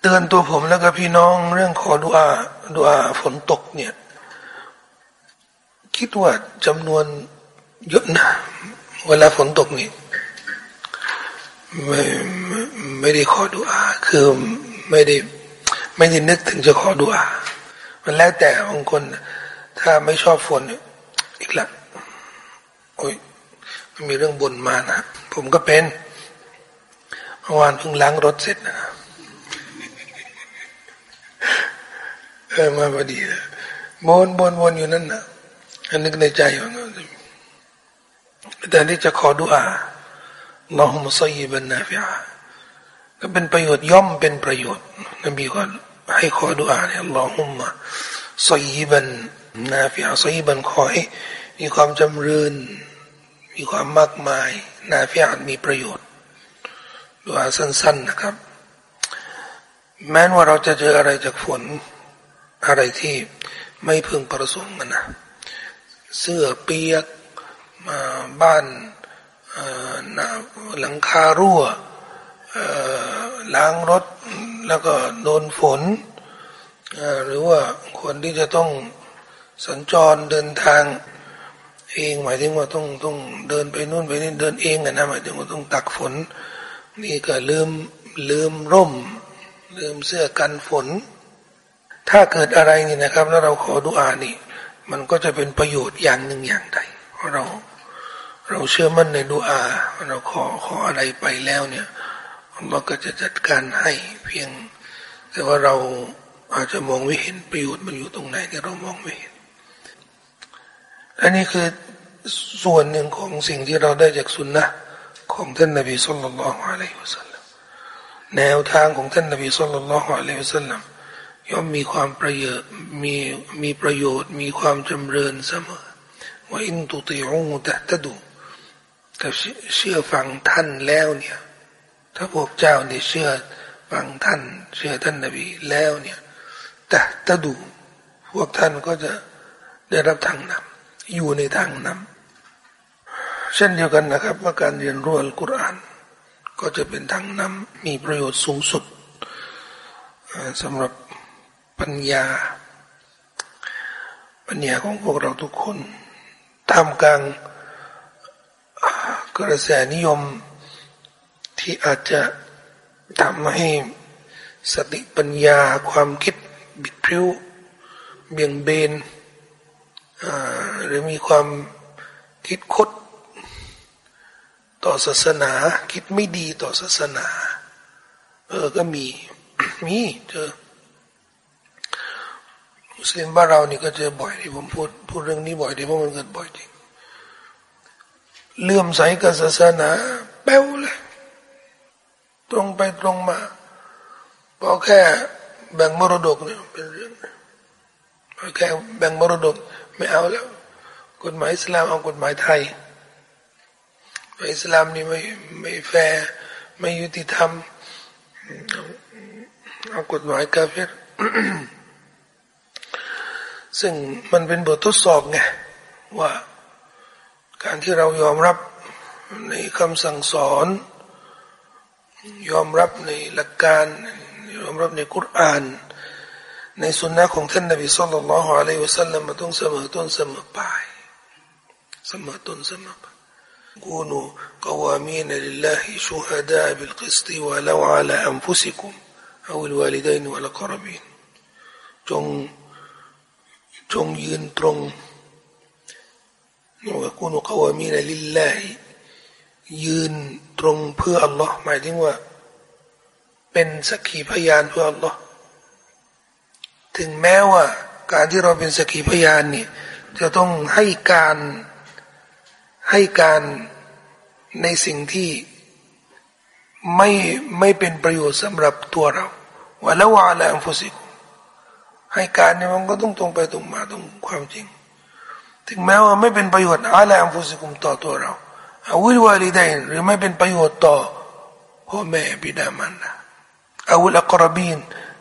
เตือนตัวผมแล้วก็พี่น้องเรื่องขอดุอาดุอาฝนตกเนี่ย คิดว่าจำนวนเยอะนะเวลาฝนตกนี่ไม่ไม่ได้ขอดุอาคือไม่ได้ไม่ได้นึกถึงจะขอดุอามันแล้วแต่บางคน ถ้าไม่ชอบฝนอีกละโอ้ยมีเรื่องบนมานะผมก็เป็นเมื่อวานเพิ่งล้างรถเสร็จนะ เออมาพอดีเลยบนบนวนอยู่นั่นนะอันนึกในใจว่าแต่ที่จะขอดุอาลอฮุมซัยบันนาฟิอาก็เป็นประโยชน์ย่อมเป็นประโยชน์นบีก็ให้ขอดุอาเนี่ยลอฮุมะซัยบันนาฟิอาซัยบันขอให้มีความจำเริญมีความมากมาย นาฟิอามีประโยชน์ดุอาสั้น ๆนะครับ แม้ว่าเราจะเจออะไรจากฝนอะไรที่ไม่พึงประสงค์มันนะเสื้อเปียกมาบ้านหลังคารั่วล้างรถแล้วก็โดนฝน หรือว่าคนที่จะต้องสัญจรเดินทางเองหมายถึงว่าต้องต้องเดินไปนู่นไปนี่เดินเองนะหมายถึงว่าต้องตักฝน นี่ก็ลืมลืมร่ม ลืมเสื้อกันฝน ถ้าเกิดอะไรนี่นะครับ แล้วเราขอดุอานี่ มันก็จะเป็นประโยชน์อย่างหนึ่งอย่างใดเพราะเราเราเชื่อมั่นในดุอา เราขอขออะไรไปแล้วเนี่ยเราก็จะจัดการให้เพียง แต่ว่าเราอาจจะมองไม่เห็นประโยชน์มันอยู่ตรงไหนที่เรามองไม่เห็นอันนี้คือส่วนหนึ่งของสิ่งที่เราได้จากสุนนะของท่านนบีสุลต่านละฮ์อะลัยฮิวสัลลัม แนวทางของท่านนบีสุลต่านละฮ์อะลัยฮิสัลลัมย่อมมีความประโยชน์มีมีประโยชน์ มีความจำเริญเสมอว่าอินตุติอูตะตะดูถ้าเชื่อฟังท่านแล้วเนี่ย ถ้าพวกเจ้าเนี่ยเชื่อฟังท่าน เชื่อท่านนบีแล้วเนี่ยตะตะดูพวกท่านก็จะได้รับทางนำอยู่ในทางนำเช่นเดียวกันนะครับว่าการเรียนรู้อัลกุรอาน ก็จะเป็นทางนำมีประโยชน์สูงสุดสำหรับปัญญา ปัญญาของพวกเราทุกคนทำกลางกระแสนิยมที่อาจจะทำให้สติปัญญาความคิดบิดพริ้วเบี่ยงเบนหรือมีความคิดคด ต่อศาสนา คิดไม่ดีต่อศาสนา เออก็มีมีเจอมุสลิมบ้านเรานี่ก็เจอบ่อยที่ผมพูดพูดเรื่องนี้บ่อยที่เพราะมันเกิดบ่อยจริงเลื่อมใสกับศาสนา แป้วเลยตรงไปตรงมาพอแค่แบ่งมรดกเนี่ยเป็นเรื่องพอแค่แบ่งมรดกไม่เอาแล้ว กฎหมายอิสลามเอากฎหมายไทย อิสลามนี่ไม่ไม่แฟร์ไม่ยุติธรรมเอากฎหมายกาเฟรซึ่งมันเป็นบททดสอบไงว่าการที่เรายอมรับในคำสั่งสอน ยอมรับในหลักการ ยอมรับในกุรอาน ในสุนนะของท่านนบีสุลต่านละฮ์อะลัยฮิวสัลลัมมาต้องเสมอต้นเสมอปลาย เสมอต้นเสมอปลาย كونوا قوامين لله شهداء بالقسط ولو على أنفسكم أو الوالدين والأقربين จงจงยืนตรงว่ากุนุกวามีนลิลลาฮิยืนตรงเพื่ออัลลอฮ์หมายถึงว่า เป็นสักขีพยานเพื่ออัลลอฮ์ถึงแม้ว่า การที่เราเป็นสักขีพยานเนี่ยจะต้องให้การ ให้การในสิ่งที่ไม่ไม่เป็นประโยชน์สำหรับตัวเราว่าละวะละอันฟุสิกให้การเนี่ยมันก็ต้องตรงไปตรงมาตรงความจริง ถึงแม้ว่าไม่เป็นประโยชน์อะไรอัมฟุสิกุมต่อตัวเราอาวิลวาลีได้หรือไม่เป็นประโยชน์ต่อพ่อแม่บิดามารดาอาวุลอักรบีน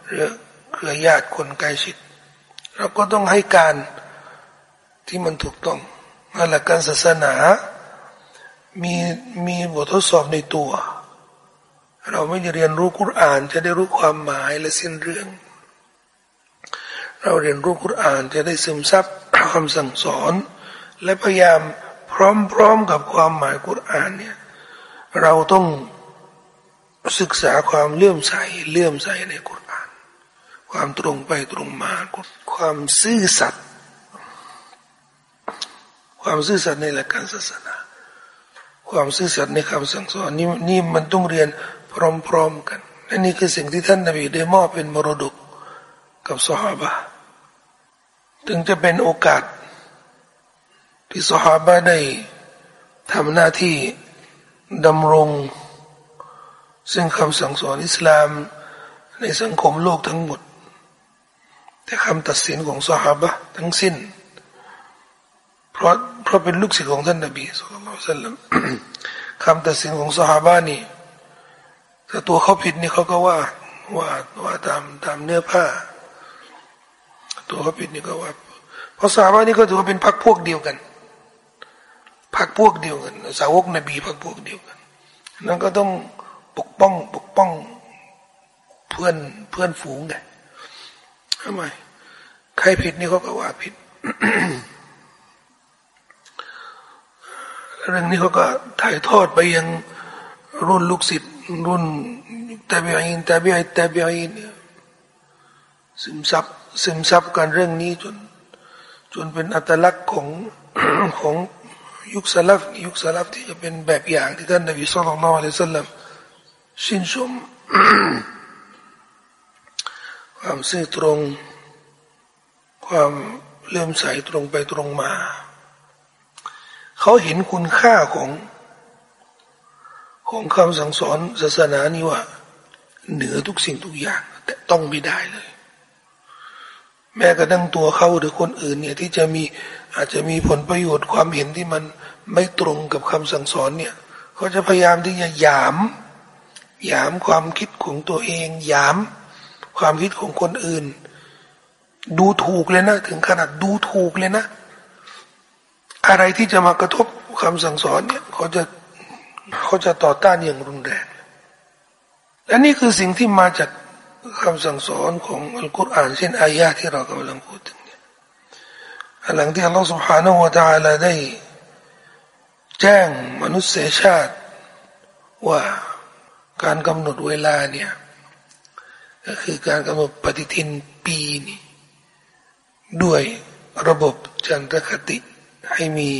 หรือเครือญาติคนใกล้ชิดเราก็ต้องให้การที่มันถูกต้อง หลักการศาสนา มีมีบททดสอบในตัว เราไม่ได้เรียนรู้คุราน จะได้รู้ความหมายและสิ้นเรื่อง เราเรียนรู้คุรานจะได้ซึมซับคำสั่งสอน และพยายามพร้อมๆกับความหมายคุรานเนี่ยเราต้องศึกษาความเลื่อมใสเลื่อมใสในคุราน ความตรงไปตรงมา ความซื่อสัตย์ ความซื่อสัตย์ในหลักการศาสนา ความซื่อสัตย์ในคำสั่งสอนนี่นี่มันต้องเรียนพร้อมๆกันและนี่คือสิ่งที่ท่านนบีได้มอบเป็นมรดกกับสหาบะถึงจะเป็นโอกาส ที่สหาบะได้ทำหน้าที่ดำรง ซึ่งคำสั่งสอนอิสลามในสังคมโลกทั้งหมด แต่คำตัดสินของสหาบะทั้งสิ้น เพราะเพราะเป็นลูกศิษย์ของท่านนบีสุลต่านคำตัดสินของสหาบะนี่ถ้าตัวเขาผิดนี่เขาก็ว่าว่าว่าตามตามเนื้อผ้า ตัวเขาผิดนี่ก็ว่า เพราะสหาบะนี่ก็ถือว่าเป็นพรรคพวกเดียวกันพรรคพวกเดียวกัน สาวกนบีพรรคพวกเดียวกันนั่นก็ต้องปกป้องปกป้องเพื่อนเพื่อนฝูงไงทำไมใครผิดนี่เขาก็ว่าผิด เรื่องนี้เขาก็ถ่ายทอดไปยังรุ่นลูกศิษย์รุ่นตาบิอินตาบิอินตาบิอินซึมซับซึมซับกันเรื่องนี้จน จนเป็นอัตลักษณ์ของของยุคสลับยุคสลับที่จะเป็นแบบอย่างที่ท่านนบีสุลต่านละอัลลอฮฺสัลลัมชื่นชมความซื่อตรง ความเลื่อมใสตรงไปตรงมา เขาเห็นคุณค่าของของคำสั่งสอนศาสนานี้ว่า เหนือทุกสิ่งทุกอย่าง แต่ต้องไม่ได้เลย แม้กระทั่งตัวเขาหรือคนอื่นเนี่ยที่จะมีอาจจะมีผลประโยชน์ความเห็นที่มันไม่ตรงกับคำสั่งสอนเนี่ยเขาจะพยายามที่จะยามยามความคิดของตัวเองยามความคิดของคนอื่น ดูถูกเลยนะ ถึงขนาดดูถูกเลยนะ อะไรที่จะมากระทบคำสั่งสอนเนี่ยเขาจะเขาจะต่อต้านอย่างรุนแรงและนี่คือสิ่งที่มาจากคำสั่งสอนของอัลกุรอานเช่นอายะที่เรากำลังพูดถึงเนี่ยหลังที่อัลลอฮฺ سبحانه และ تعالى ได้ แจ้งมนุษยชาติว่าการกำหนดเวลาเนี่ยก็คือการกำหนดปฏิทินปีนี่ด้วยระบบจันทรคติ ให้มี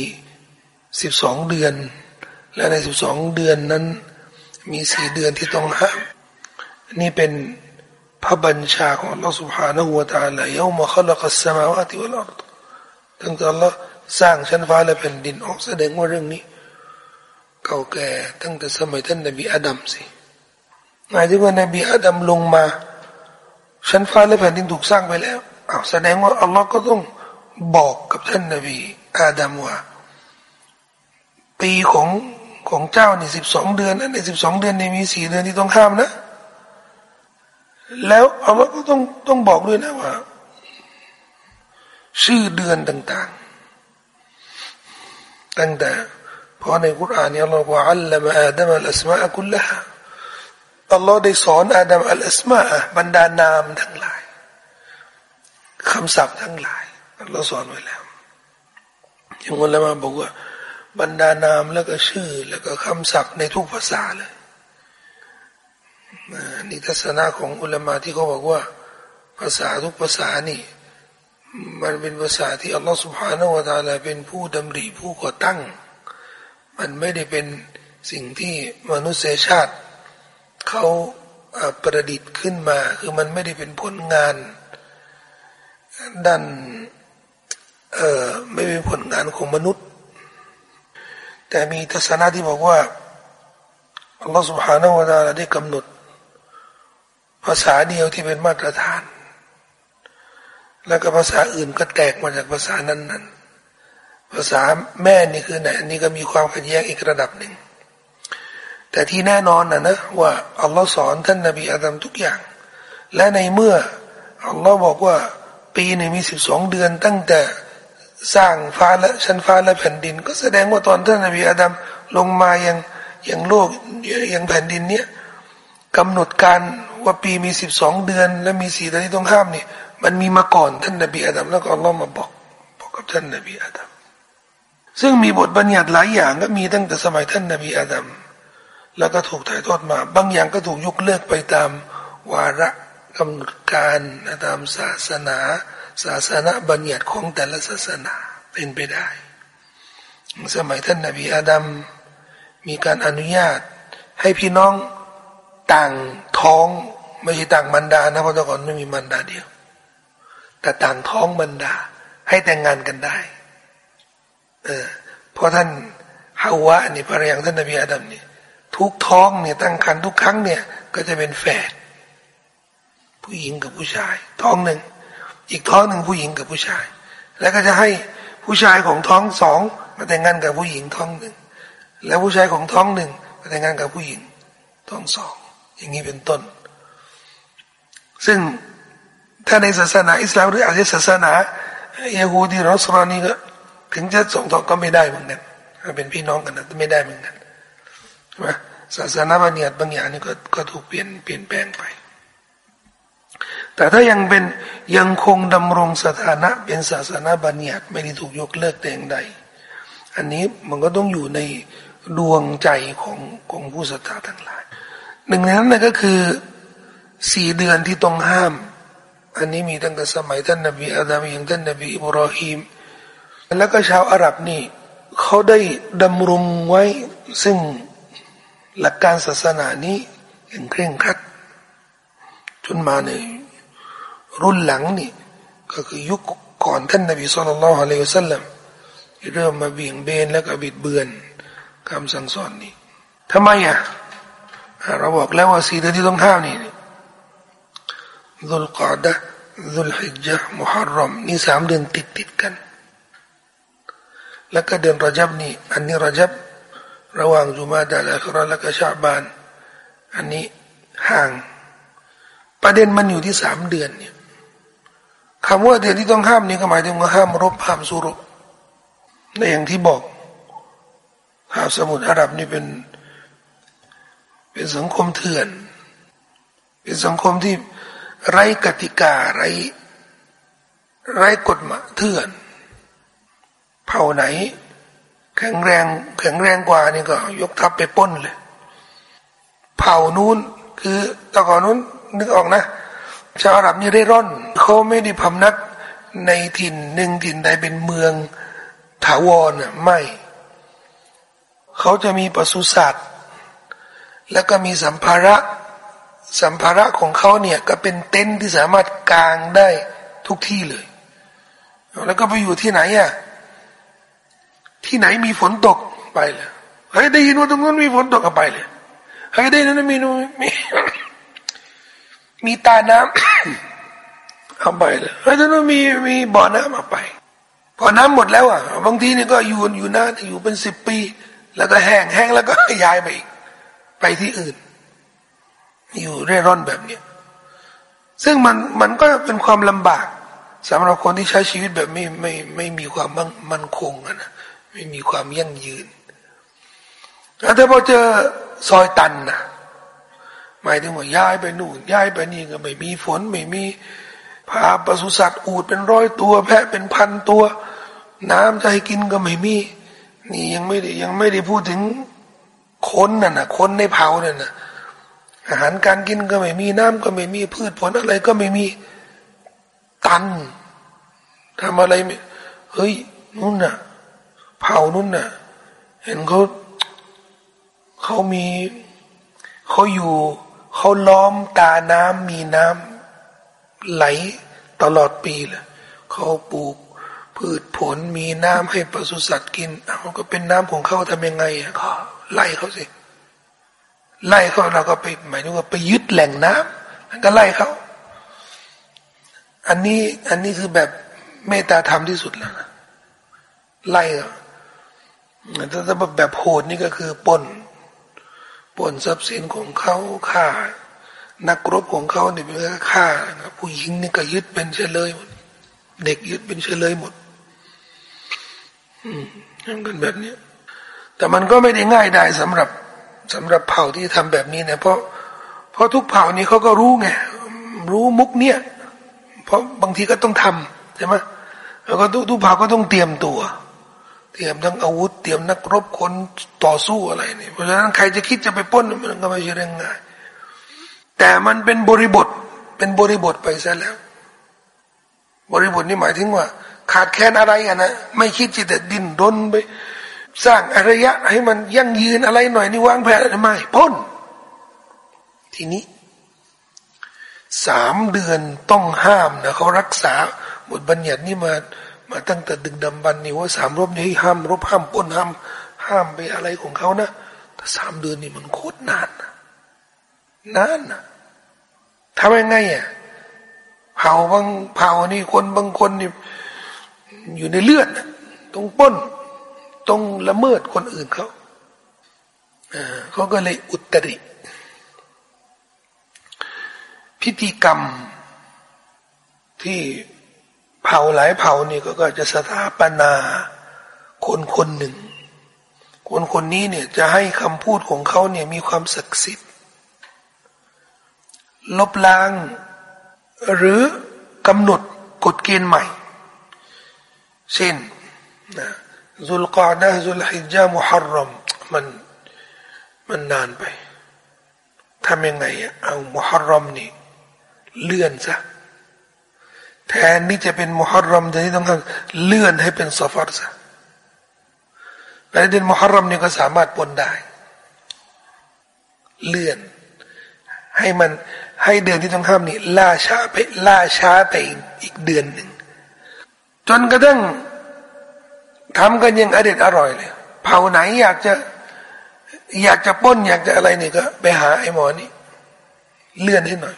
สิบสองเดือน และในสิบสองเดือนนั้น มีสี่เดือนที่ต้องห้ามนี่เป็นพระบัญชาของ Allah سبحانه และ تعالى ยามขลักสมาวาติวลอรตั้งแต่ Allah สร้างชั้นฟ้าและแผ่นดินออกแสดงว่าเรื่องนี้ เก่าแก่ตั้งแต่สมัยท่านนบีอาดัมสิหมายถึงว่านบีอาดัมลงมาชั้นฟ้าและแผ่นดินถูกสร้างไปแล้วอ้าวแสดงว่าอัลลอฮ์ก็ต้อง บอกกับท่านนบี อาดัมว่า ปีของของเจ้านี่สิบสองเดือนนะในสิบสองเดือนนี่มีสี่เดือนที่ต้องห้ามนะ แล้วอัลลอฮ์ก็ต้องต้องบอกด้วยนะว่า ชื่อเดือนต่างๆ ตั้งแต่เพราะในคุรานนี่อัลลอฮ์ว่าอัลลอฮ์อาดัมอัลอัสมาอักุลละฮ์อัลลอฮ์ได้สอนอาดัมอัลอัสมาบรรดานามทั้งหลายคำศัพท์ทั้งหลาย เราสอนไว้แล้วอย่างคนละมาบอกว่า บรรดานามแล้วก็ชื่อ แล้วก็คำศัพท์ในทุกภาษาเลยนี่ทัศนะของอุลามาที่เขาบอกว่า ภาษาทุกภาษานี่ มันเป็นภาษาที่อัลลอฮฺสุบฮานาวะตาลาเป็นผู้ดำริผู้ก่อตั้ง มันไม่ได้เป็นสิ่งที่มนุษยชาติเขาประดิษฐ์ขึ้นมา คือมันไม่ได้เป็นผลงาน ด้าน เออไม่เป็นผลงานของมนุษย์ แต่มีทัศนะที่บอกว่าอัลลอฮฺ سبحانه และ تعالى ได้กำหนด ภาษาเดียวที่เป็นมาตรฐาน แล้วก็ภาษาอื่นก็แตกมาจากภาษานั้นๆ ภาษาแม่นี่คือไหนอันนี้ก็มีความขัดแย้งอีกระดับหนึ่ง แต่ที่แน่นอนนะนะว่าอัลลอฮ์สอนท่านนบีอาดัมทุกอย่าง และในเมื่ออัลลอฮ์บอกว่าปีหนึ่งมีสิบสองเดือนตั้งแต่ สร้างฟ้าและชั้นฟ้าและแผ่นดิน ก็แสดงว่าตอนท่านนบีอาดัมลงมายังยังโลกยังแผ่นดินเนี้ยกำหนดการว่าปีมีสิบสองเดือน และมีสี่เดือนที่ต้องห้ามเนี่ยมันมีมาก่อนท่านนบีอาดัมแล้วก็อัลลอฮ์มาบอกบอกกับท่านนบีอาดัมซึ่งมีบทบัญญัติหลายอย่างก็มีตั้งแต่สมัยท่านนบีอาดัมแล้วก็ถูกถ่ายทอดมา บางอย่างก็ถูกยกเลิกไปตามวาระกำหนดการตามศาสนา ศาสนาบัญญัติของแต่ละศาสนาเป็นไปได้ สมัยท่านนบีอาดัมมีการอนุญาต ให้พี่น้องต่างท้องไม่ใช่ต่างมันดานะเพราะแต่ก่อนไม่มีมันดาเดียว แต่ต่างท้องมันดาให้แต่งงานกันได้ เออเพราะท่านฮาวะนี่ภรรยาท่านนบีอาดัมเนี่ยทุกท้องเนี่ยตั้งครรภ์ทุกครั้งเนี่ย ก็จะเป็นแฝดผู้หญิงกับผู้ชาย ท้องหนึ่ง อีกท้องหนึ่งผู้หญิงกับผู้ชาย แล้วก็จะให้ผู้ชายของท้องสองมาแต่งงานกับผู้หญิงท้องหนึ่งแล้วผู้ชายของท้องหนึ่งมาแต่งงานกับผู้หญิงท้องสองอย่างนี้เป็นต้น ซึ่งถ้าในศาสนาอิสลามหรืออาจจะศาสนายาฮูดีรอสรานีก็ถึงจะสองท้องก็ไม่ได้เหมือนกันเป็นพี่น้องกันนะไม่ได้เหมือนกันใช่ไหมศาสนาบัญญัติบางอย่างนี่ก็ก็ถูกเปลี่ยนเปลี่ยนแปลงไป แต่ถ้ายังเป็นยังคงดำรงสถานะเป็นศาสนาบัญญัติไม่ได้ถูกยกเลิกแต่อย่างใด อันนี้มันก็ต้องอยู่ในดวงใจของของผู้ศรัทธาทั้งหลาย หนึ่งในนั้นก็คือสี่เดือนที่ต้องห้าม อันนี้มีตั้งแต่สมัยท่านนบีอาดามอย่างท่านนบีอิบรอฮิมแล้วก็ชาวอาหรับนี่เขาได้ดำรงไว้ซึ่งหลักการศาสนานี้อย่างเคร่งครัดจนมาใน รุ่นหลังนี่ก็คือยุคก่อนท่านนบีสุลต่านละฮ์อะลัยฮิสัลลัมเริ่มมาเบี่ยงเบนแล้วก็บิดเบือนคำสั่งสอนนี้ทำไมอะเราบอกแล้วว่าสี่เดือนที่ต้องห้ามนี่ดุลกอดะดุลฮิจญะมุฮัรรอมนี่สามเดือนติดติดกัน แล้วก็เดือนรจับนี่อันนี้รจับระหว่างจุมาดาและคราและก็ชาบาน อันนี้ห่าง ประเด็นมันอยู่ที่สามเดือนเนี่ย คำว่าเดือนที่ต้องห้ามนี่ก็หมายถึงว่าห้ามรบห้ามสู้รบในอย่างที่บอกหาสมุทรอาหรับนี่เป็น เป็นสังคมเถื่อน เป็นสังคมที่ไร้กติกาไร้ไร้กฎหมายเถื่อน เผ่าไหน แข็งแรงแข็งแรงกว่านี่ก็ ยกทัพไปป้นเลย เผ่านู้นคือตะกอนนู้นนึกออกนะ ชาวอาหรับนี่เร่ร่อนเขาไม่ได้พำนักในถิ่นหนึ่งถิ่นใดเป็นเมืองถาวรน่ะไม่เขาจะมีปศุสัตว์ แล้วก็มีสัมภาระสัมภาระของเขาเนี่ยก็เป็นเต็นท์ที่สามารถกางได้ทุกที่เลย แล้วก็ไปอยู่ที่ไหนอะที่ไหนมีฝนตกไปเลยเฮ้ยได้ยินว่าตรงนั้นมีฝนตกก็ไปเลยเฮ้ยได้ยินั้นมีนูมี มีตาน้ำเอาไปเลยเฮ้ยตรงนั้นมีมีบ่อน้ำเอาไปพอน้ำหมดแล้วอะบางทีนี่ก็อยู่อยู่นานอยู่เป็นสิบปี แล้วก็แห้งแห้งแล้วก็ย้ายไปอีกไปที่อื่น อยู่เร่ร่อนแบบเนี้ยซึ่งมันมันก็เป็นความลำบากสำหรับคนที่ใช้ชีวิตแบบไม่ไม่ไม่มีความมั่นมันคงนะไม่มีความยั่งยืนแต่พอเจอซอยตันนะ หมายถึงว่าย้ายไปนู่นย้ายไปนี่ก็ไม่มีฝนไม่มีพาปศุสัตว์อูดเป็นร้อยตัว แพะเป็นพันตัว น้ำจะให้กินก็ไม่มี นี่ยังไม่ได้ยังไม่ได้พูดถึงคนน่ะนะคนในเผาเนี่ยนะอาหารการกินก็ไม่มีน้ำก็ไม่มีพืชผลอะไรก็ไม่มีตันทำอะไรไม่เฮ้ยนู่นน่ะ เผานู่นน่ะ เห็นเขาเขามีเขาอยู่ เขาล้อมตาน้ำมีน้ำไหลตลอดปีเลยเขาปลูกพืชผลมีน้ำให้ปศุสัตว์กินเอาก็เป็นน้ำของเขาทำยังไงอะก็ไล่เขาสิ ไล่เขาเราก็ไปหมายถึงว่าไปยึดแหล่งน้ำแล้วก็ไล่เขา อันนี้อันนี้คือแบบเมตตาธรรมที่สุดแล้วนะไล่ถ้าแบบโหดนี่ก็คือปน ปนทรัพย์สินของเขาฆ่า นักรบของเขาเนี่ยเป็นฆ่าผู้หญิงนี่ก็ยึดเป็นเฉลยหมดเด็กยึดเป็นเฉลยหมดอืมทำกันแบบนี้แต่มันก็ไม่ได้ง่ายได้สำหรับสำหรับเผ่าที่ทำแบบนี้นะเพราะเพราะทุกเผ่านี้เขาก็รู้ไงรู้มุกเนี่ย เพราะบางทีก็ต้องทำใช่ไหมแล้วก็ทุกทุกเผ่าก็ต้องเตรียมตัว เตรียมทั้งอาวุธ เตรียมนักรบคนต่อสู้อะไรนี่เพราะฉะนั้นใครจะคิดจะไปป้นมันก็ไม่ใช่เรื่องง่ายแต่มันเป็นบริบทเป็นบริบทไปซะแล้ว บริบทนี่หมายถึงว่า ขาดแคลนอะไรอะนะไม่คิดจะแต่ดินดนไป สร้างอารยะ ให้มันยั่งยืนอะไรหน่อยนี่วางแผนอะไรไม่พ้น ทีนี้สามเดือนต้องห้ามนะเขารักษาบทบัญญัตินี่มา มาตั้งแต่ดึกดำบรรนี่ว่าสามรบนี้ห้ามรบห้ามป้นห้าม ห้ามไปอะไรของเขานะแต่สามเดือนนี่มันโคตรนานนะนานนะทำยังไงอะเผาบางเผานี่คนบางคนนี่อยู่ในเลือดนะต้องป้นต้องละเมิดคนอื่นเขาเขาก็เลยอุตริ พิธีกรรมที่ เผ่าหลายเผ่านี่ก็จะสถาปนาคนคนหนึ่ง คนคนนี้เนี่ยจะให้คำพูดของเขาเนี่ยมีความศักดิ์สิทธิ์ ลบล้าง หรือกำหนดกฎเกณฑ์ใหม่ เช่นนะซุลกาดะซุลฮิจามุฮัรรมมันมันนานไปทำยังไงเอามุฮัรรมนี่เลื่อนซะ แทนที่จะเป็นมุฮัรรอมจะที่ต้องเลื่อนให้เป็นซอฟัรซะในเดือนมุฮัรรอมนี่ก็สามารถปนได้ เลื่อน ให้มันให้เดือนที่ต้องห้ามนี่ล่าช้าไปล่าช้าไปอีกเดือนหนึ่งจนกระทั่งทำกันยังอเด็ดอร่อยเลยเผาไหนอยากจะอยากจะป้นอยากจะอะไรนี่ก็ ไปหาไอ้หมอนี่เลื่อนให้หน่อย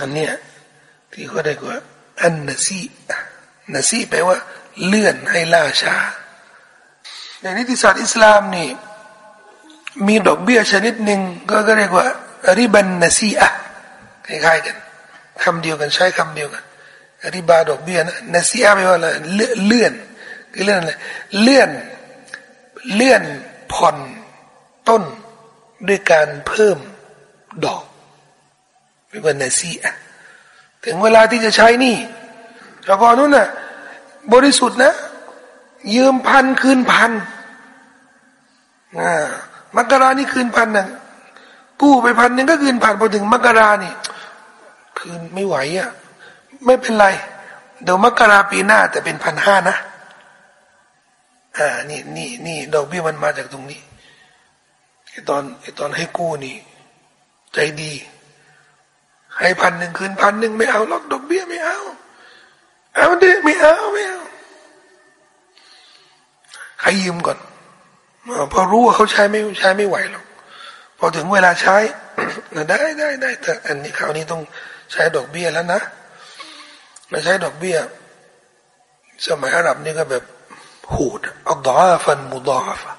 อันเนี้ย ที่เขาได้กว่า อันนซีนซีแปลว่า เลื่อนให้ล่าช้า ในนิติศาสตร์อิสลามนี่มีดอกเบี้ยชนิดหนึ่งก็เรียกว่าริบันนซีอะคล้ายๆกันคำเดียวกันใช้คำเดียวกันริบาดอกเบี้ยนะนซีอะแปลว่าอะไรเลื่อนคือเลื่อนอะไรเลื่อนเลื่อนผ่อนต้นด้วยการเพิ่มดอกเรียกว่านาซีอะ ถึงเวลาที่จะใช้นี่เฉพาะนู้นน่ะ บริสุทธิ์นะ ยืมพันคืนพันอ่ามักรานี่คืนพันนะกู้ไปพันหนึ่งก็คืนพันพอถึงมกรานี่ คืนไม่ไหวอะไม่เป็นไร เดี๋ยวมกราปีหน้าแต่เป็นพันห้านะอ่านี่นี่นี่ดอกเบี้ยมันมาจากตรงนี้ไอตอนไอตอนให้กู้นี่ ใจดี ให้พันหนึ่งคืนพันหนึ่งไม่เอาล็อกดอกเบี้ยไม่เอา เอาดิไม่เอาไม่เอาให้ยืมก่อนพอรู้ว่าเขาใช้ไม่ใช้ไม่ไหวหรอกพอถึงเวลาใช้ได้ได้ได้แต่อันนี้คราวนี้ต้องใช้ดอกเบี้ยแล้วนะไม่ใช้ดอกเบี้ย สมัยอาหรับนี่ก็แบบหูดอัลดาฟันมุดาฟะ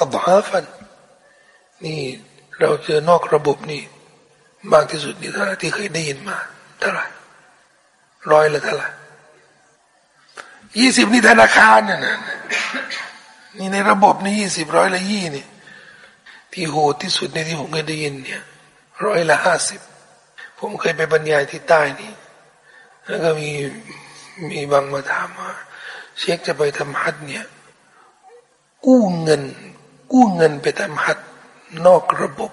อัลดาฟันนี่เราเจอนอกระบบนี่ มากที่สุดนี่เท่าไหร่ที่เคยได้ยินมาเท่าไหร่ร้อยละเท่าไหร่ยี่สิบนี่ธนาคารเนี่ยนะนี่ในระบบนี่ยี่สิบร้อยละยี่นี่ ที่โหดที่สุดในที่ผมเคยได้ยินเนี่ยร้อยละห้าสิบผมเคยไปบรรยายที่ใต้นี่แล้วก็มีมีบางมาถามว่าเชคจะไปทำฮัทเนี่ย กู้เงิน กู้เงินไปทำฮัทนอกระบบ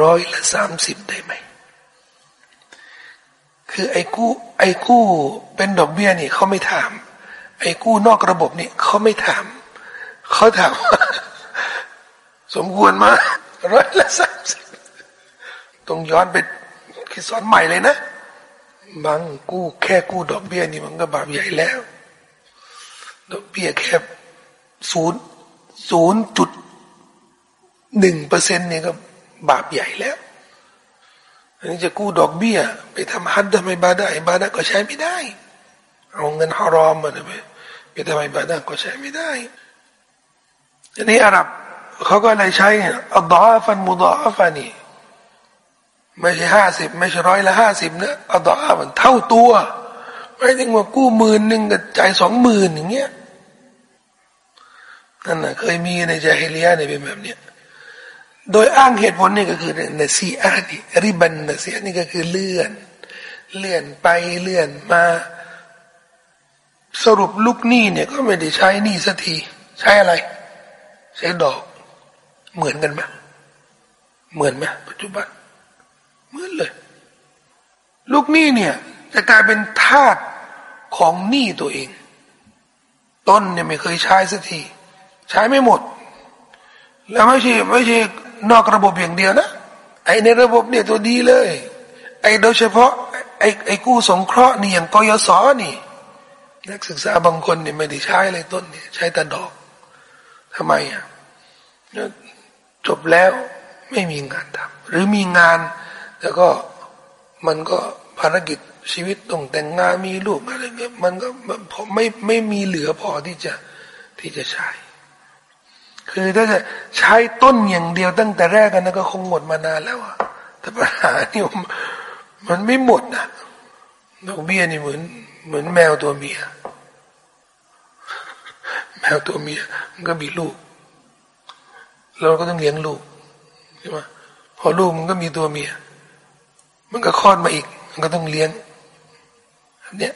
ร้อยละสามสิบได้ไหม คือไอ้กู้ไอ้กู้เป็นดอกเบี้ยนี่เขาไม่ถาม ไอ้กู้นอกระบบนี่เขาไม่ถาม เขาถามสมควรมาร้อยละสามสิบต้องย้อนไปคิดสอนใหม่เลยนะบางกู้แค่กู้ดอกเบี้ยนี่มันก็บาปใหญ่แล้ว ดอกเบี้ยแค่ศูนย์ศูนย์จุดหนึ่งเปอร์เซ็นต์นี่ก็ บาปใหญ่แล้วอันนี้จะกู้ดอกเบี้ย ไปทำฮัดทำไมบาดาบาดาก็ใช้ไม่ได้ เอาเงินฮารอมมาไปไปทำไมบาดาก็ใช้ไม่ได้อันนี้อาหรับเขาก็เลยใช้อัลดอฟันมุดอฟันนี่ไม่ใช่ห้าสิบไม่ใช่ร้อยละห้าสิบนะอัลดอฟันเท่าตัวไม่ถึงว่ากู้หมื่นหนึ่งกับจ่ายสองหมื่นอย่างเงี้ยนั่นนะเคยมีในจาฮิเลียในเป็นแบบเนี้ย โดยอ้างเหตุผลนี่ก็คือเนซีอานี่ริบันเนซีอานี่ก็คือเลื่อน เลื่อนไปเลื่อนมา สรุปลูกหนี้เนี่ยก็ไม่ได้ใช้หนี้สักที ใช้อะไร ใช้ดอก เหมือนกันไหมเหมือนไหมปัจจุบัน เหมือนเลย ลูกหนี้เนี่ย จะกลายเป็นทาสของหนี้ตัวเอง ต้นเนี่ยไม่เคยใช้สักที ใช้ไม่หมด แล้วไม่ใช่ไม่ใช่ นอกระบบอย่างเดียวนะ ไอในระบบเนี่ยตัวดีเลย ไอโดยเฉพาะ ไอไอกู้สงเคราะห์นี่อย่างกยศนี่ นักศึกษาบางคนเนี่ยไม่ได้ใช้เลยต้นเนี่ยใช้แต่ดอกทำไมอะจบแล้วไม่มีงานทำหรือมีงานแต่ก็มันก็ภารกิจชีวิตต้องแต่งงานมีลูกอะไรเงี้ยมันก็ผมไม่ไม่มีเหลือพอที่จะที่จะใช้ คือถ้าจะใช้ต้นอย่างเดียวตั้งแต่แรกกันนะก็คงหมดมานานแล้วอะแต่ปัญหานี่มันไม่หมดนะดอกเบี้ยนี่เหมือน เหมือนแมวตัวเมีย แมวตัวเมียมันก็มีลูกเราก็ต้องเลี้ยงลูกใช่ไหมพอลูกมันก็มีตัวเมีย มันก็คลอดมาอีก มันก็ต้องเลี้ยงเนี่ย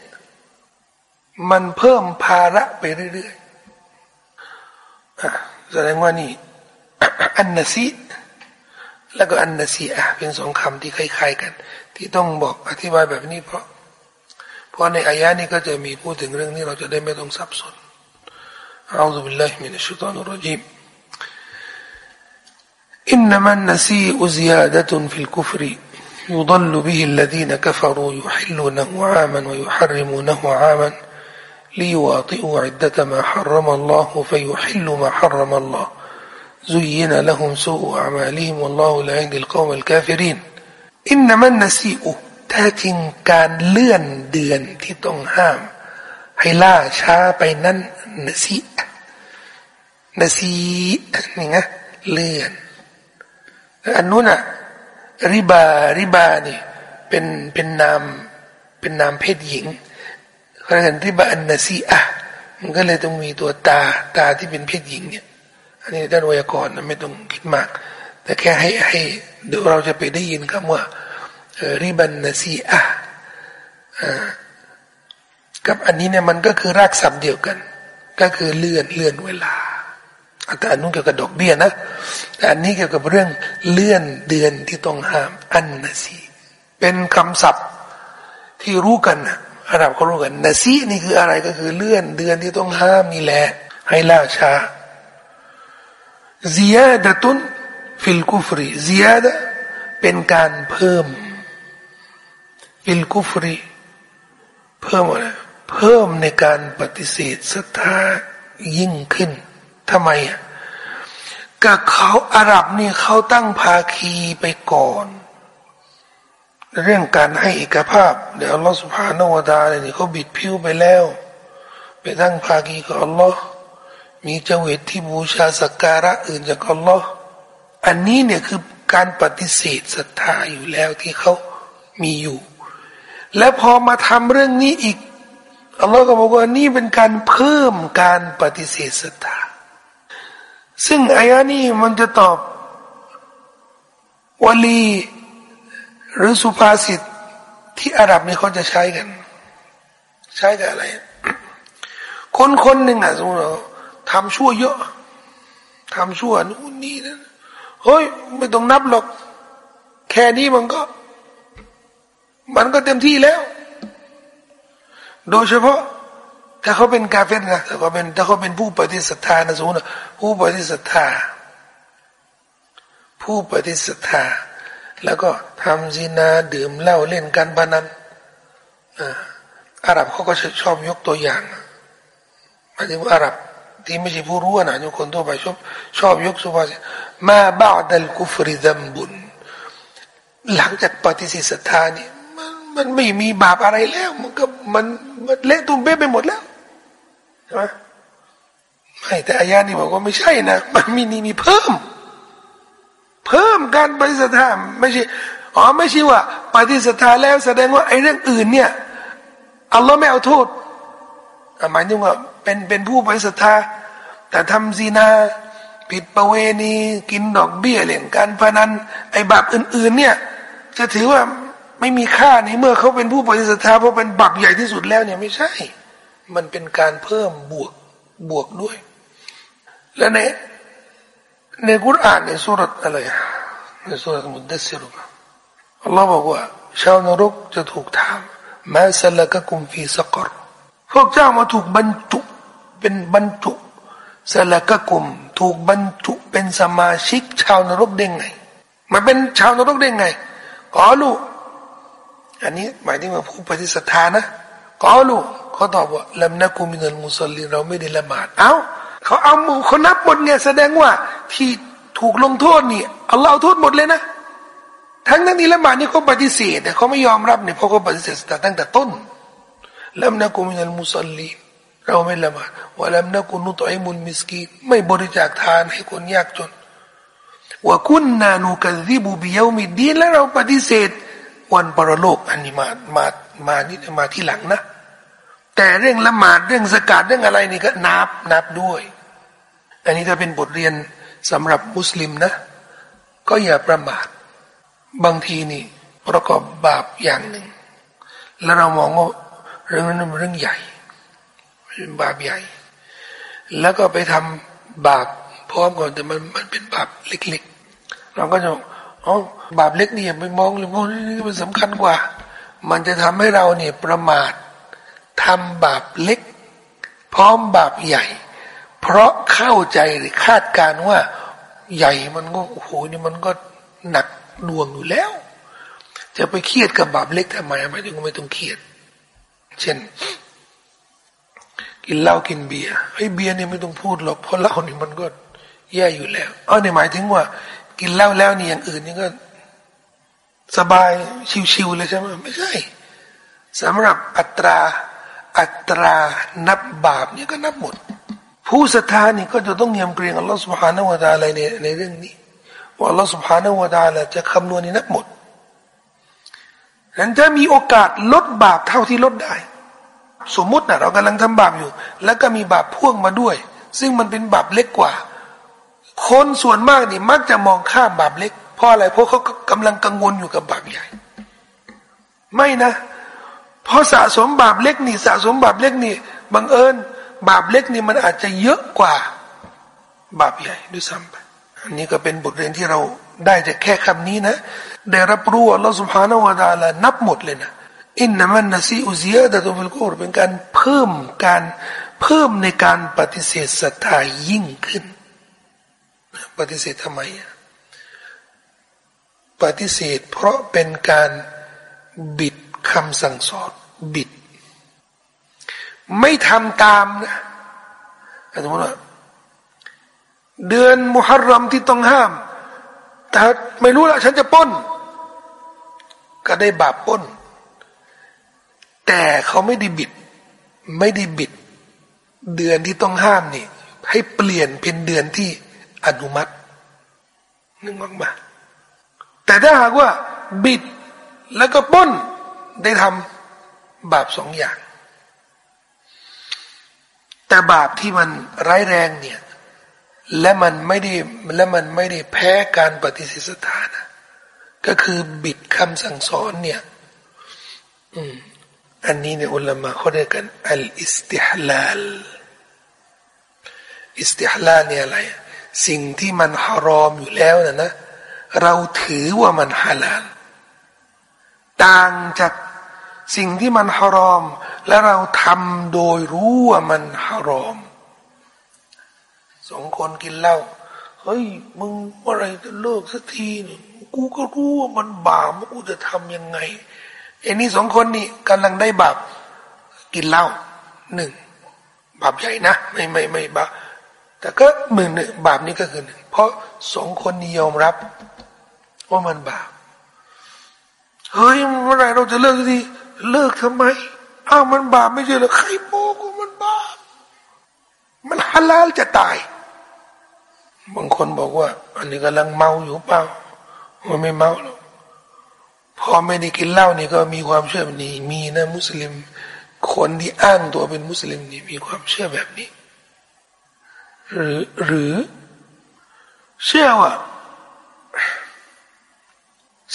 มันเพิ่มภาระไปเรื่อยๆ แสดงว่านี่อันนซีแล้วก็อันนซีอะเป็นสองคำที่คล้ายๆกัน ที่ต้องบอกอธิบายแบบนี้เพราะ เพราะในอายะนี้ก็จะมีพูดถึงเรื่องนี้เราจะได้ไม่ต้องสับสนอาอุบิลลาฮิมินัชชัยตานุรจีม إنما النسيء زيادة في الكفر يضل به الذين كفروا يحلونه عاما ويحرمونه عاما ليواطئوا عدة ما حرم الله فيحلوا ما حرم الله زين لهم سوء أعمالهم والله لا يهدي القوم الكافرين إنما النسيء ถ้าจริงการเลื่อนเดือนที่ต้องห้าม ให้ล่าช้าไปนั้นนสีนสีนี่ไงเลื่อนอันนู้นอะริบาริบานี่เป็นเป็นนามเป็นนามเพศหญิง เราะฉะนั้นริบาอันนาซีอะมันก็เลยต้องมีตัวตาตาที่เป็นเพศหญิงเนี่ย อันนี้ด้านวยากรณ์นะไม่ต้องคิดมาก แต่แค่ให้ให้เดี๋ยวเราจะไปได้ยินคำว่าริบันนาซีอะกับอันนี้เนี่ยมันก็คือรากศัพท์เดียวกัน ก็คือเลื่อนเลื่อนเวลาแต่อันนู้นเกี่ยวกับดอกเบี้ยนะแต่อันนี้เกี่ยวกับเรื่องเลื่อนเดือนที่ต้องห้ามอันนาซีเป็นคำศัพท์ที่รู้กันนะ อาหรับเขารู้กันนาซีนี่คืออะไรก็คือเลื่อนเดือนที่ต้องห้ามนี่แหละ ให้ล่าช้า زيادة ฟิลกุฟรี زيادة เป็นการเพิ่มฟิลกุฟรีเพิ่มอะไรเพิ่มในการปฏิเสธศรัทธายิ่งขึ้นทำไมอ่ะก็เขาอาหรับนี่เขาตั้งภาคีไปก่อน เรื่องการให้เอกภาพ เดี๋ยวอัลลอฮฺสุภาโนวดาเนี่ยเขาบิดผิวไปแล้ว ไปตั้งภากีกับอัลลอฮ์มีเจวิตที่บูชาสักการะอื่นจากอัลลอฮ์อันนี้เนี่ยคือการปฏิเสธศรัทธาอยู่แล้วที่เขามีอยู่ และพอมาทำเรื่องนี้อีกอัลลอฮ์ก็บอกว่านี่เป็นการเพิ่มการปฏิเสธศรัทธาซึ่งอายะนี้มันจะตอบวลี หรือสุภาษิตที่อาหรับนี่เขาจะใช้กัน ใช้กับอะไร คนคนหนึ่งอะสมมติทำชั่วเยอะทำชั่วนู่นนี่นะเฮ้ยไม่ต้องนับหรอก แค่นี้มันก็ มันก็เต็มที่แล้ว โดยเฉพาะ ถ้าเขาเป็นกาเฟตนะถ้าเขาเป็นถ้าเขาเป็นผู้ปฏิสัทธานะสมมติผู้ปฏิสัทธาผู้ปฏิสัทธา แล้วก็ทำซินาดื่มเหล้าเล่นการพนันอาหรับเขาก็ชอบยกตัวอย่างหมายถึงอาหรับที่ไม่ใช่ผู้รู้นะทุกคนทั่วไปชอบชอบยกสุภาษิตมาบาดัลกุฟริดัมบุนหลังจากปฏิเสธศรัทธานี่มันมันไม่มีบาปอะไรแล้ว มันก็มันมันเละตุ้มเป๊ะไปหมดแล้วใช่ไหมไม่แต่อายานี่บอกว่าไม่ใช่นะ มันมีนี่มีเพิ่ม เพิ่มการปฏิเสธไม่ใช่อ๋อไม่ใช่ว่า ปฏิเสธแล้วแสดงว่าไอ้เรื่องอื่นเนี่ยอัลลอฮ์ไม่เอาโทษหมายถึงว่าเป็นเป็นผู้ปฏิเสธแต่ทำซีนาผิดประเวณีกินดอกเบี้ยเล่นการพนันไอ้บาปอื่น ๆ เนี่ย จะถือว่าไม่มีค่าในเมื่อเขาเป็นผู้ปฏิเสธเพราะเป็นบาปใหญ่ที่สุดแล้วเนี่ยไม่ใช่ มันเป็นการเพิ่มบวกบวกด้วย และใน ในกุรอานในสุรษอะไรในสุรษมุดดัสซิรุอัลลอฮ์บอกว่า ชาวนรกจะถูกถามมาสละกะกุมฟีสกรพวกเจ้ามาถูกบรรจุเป็นบรรจุสละกะกุม ถูกบรรจุเป็นสมาชิก ชาวนรกได้ไงมาเป็นชาวนรกได้ไงกอลูอันนี้หมายถึงว่าผู้ปฏิสัทธานะกอลูเขาตอบว่าลำนักุมินัลมุสลิมเราไม่ได้ละหมาดเอา้า เขาเอาหมู่เขานับหมดเนี่ยแสดงว่าที่ถูกลงโทษนี่อัลลอฮ์เอาโทษหมดเลยนะ ทั้งนั้นที่ละหมาดนี่เขาปฏิเสธแต่เขาไม่ยอมรับเนี่ยเพราะเขาปฏิเสธตั้งแต่ต้นลำนักุมินัลมุสลิมเราไม่ละหมาดว่าลำนักุนุตไอมุลมิสกีไม่บริจาคทานให้คนยากจนว่าคุณนานูกัซิบูบิยามิดดีนและเราปฏิเสธ วันปรโลกอันนี้มามามานี่มาที่หลังนะ แต่เรื่องละหมาดเรื่องสกาดเรื่องอะไรนี่ก็นับนับด้วย อันนี้ถ้าเป็นบทเรียนสำหรับมุสลิมนะ ก็อย่าประมาท บางทีนี่ประกอบบาปอย่างหนึ่ง แล้วเรามองว่าเรื่องนั้นเป็นเรื่องใหญ่เป็นบาปใหญ่ แล้วก็ไปทำบาปพร้อมก่อนแต่มันมันเป็นบาปเล็กๆ เราก็จะอ๋อบาปเล็กนี่อย่าไปมองเลยมองนี่มันสำคัญกว่า มันจะทำให้เราเนี่ยประมาททำบาปเล็ก พร้อมบาปใหญ่ เพราะเข้าใจหรือคาดการว่า ใหญ่มันก็โอ้โหนี่มันก็หนักดวงอยู่แล้ว จะไปเครียดกับบาปเล็กทำไมไม่ถึงไม่ต้องเครียด เช่น กินเหล้ากินเบียร์ไอ้เบียร์เนี่ยไม่ต้องพูดหรอกเพราะเหล้านี่มันก็แย่อยู่แล้วอ๋อเนี่ยหมายถึงว่า กินเหล้าแล้วนี่อย่างอื่นนี่ก็ สบายชิวๆเลยใช่ไหมไม่ใช่สำหรับอัตราอัตรานับบาปเนี่ยก็นับหมด ผู้ศรัทธานี่ก็จะต้องยำเกรงอัลลอฮฺสุบฮานาวะตาอะไรในในเรื่องนี้ว่าอัลลอฮฺสุบฮานาวะตาละจะคำนวณนี้นับหมดนั้นถ้ามีโอกาสลดบาปเท่าที่ลดได้ สมมุตินะเรากำลังทำบาปอยู่ แล้วก็มีบาปพ่วงมาด้วย ซึ่งมันเป็นบาปเล็กกว่า คนส่วนมากนี่มักจะมองข้ามบาปเล็กเพราะอะไรเพราะเขากำลังกังวลอยู่กับบาปใหญ่ ไม่นะเพราะสะสมบาปเล็กนี่สะสมบาปเล็กนี่บังเอิญ บาปเล็กนี่มันอาจจะเยอะกว่า บาปใหญ่ด้วยซ้ำไปอันนี้ก็เป็นบทเรียนที่เราได้จากแค่คำนี้นะ ได้รับรู้ว่าเราสุภาณวดาละนับหมดเลยนะอินนามันนซีอุซียดะตุฟิลกูรเป็นการเพิ่มการเพิ่มในการปฏิเสธศรัทธายิ่งขึ้น ปฏิเสธทำไม ปฏิเสธเพราะเป็นการบิดคำสั่งสอนบิด ไม่ทำตามนะสมมติว่าเดือนมุฮัรรอมที่ต้องห้าม แต่ไม่รู้ละฉันจะป้น ก็ได้บาปป้น แต่เขาไม่ได้บิด ไม่ได้บิด เดือนที่ต้องห้ามนี่ ให้เปลี่ยนเป็นเดือนที่อนุมัตินึกมากมาแต่ถ้าหากว่าบิดแล้วก็ป้นได้ทำบาปสองอย่าง แต่บาปที่มันร้ายแรงเนี่ยและมันไม่ได้และมันไม่ได้แพ้การปฏิเสธศรัทธานะก็คือบิดคำสั่งสอนเนี่ยอืมอันนี้เนี่ยอุลามะเขาเรียกกันอัลอิสติฮลาลอิสติฮลาลเนี่ยอะไร สิ่งที่มันฮารอมอยู่แล้วนะนะ เราถือว่ามันฮาลาลต่างจาก สิ่งที่มันฮารอม และเราทำโดยรู้ว่ามันฮารอมสองคนกินเหล้าเฮ้ยมึงเมื่อไรจะเลิกสักทีนี่กูก็รู้ว่ามันบาปกูจะทำยังไงไอ้นี่สองคนนี่กำลังได้บาปกินเหล้าหนึ่งบาปใหญ่นะ ไม่ไม่ไม่บาปแต่ก็มือหนึ่งบาปนี้ก็คือหนึ่งเพราะสองคนนี้ยอมรับว่ามันบาปเฮ้ยเมื่อไรเราจะเลิกสักที เลิกทำไมอ้าวมันบาปไม่ใช่หรอใครบอกว่ามันบาปมันฮาลาลจะตาย บางคนบอกว่า อันนี้กำลังเมาอยู่เปล่ามันไม่เมาหรอกพอไม่ได้กินเหล้านี่ก็มีความเชื่อแบบนี้ มีนะมุสลิม คนที่อ้างตัวเป็นมุสลิมนี่มีความเชื่อแบบนี้ หรือหรือ เชื่อว่า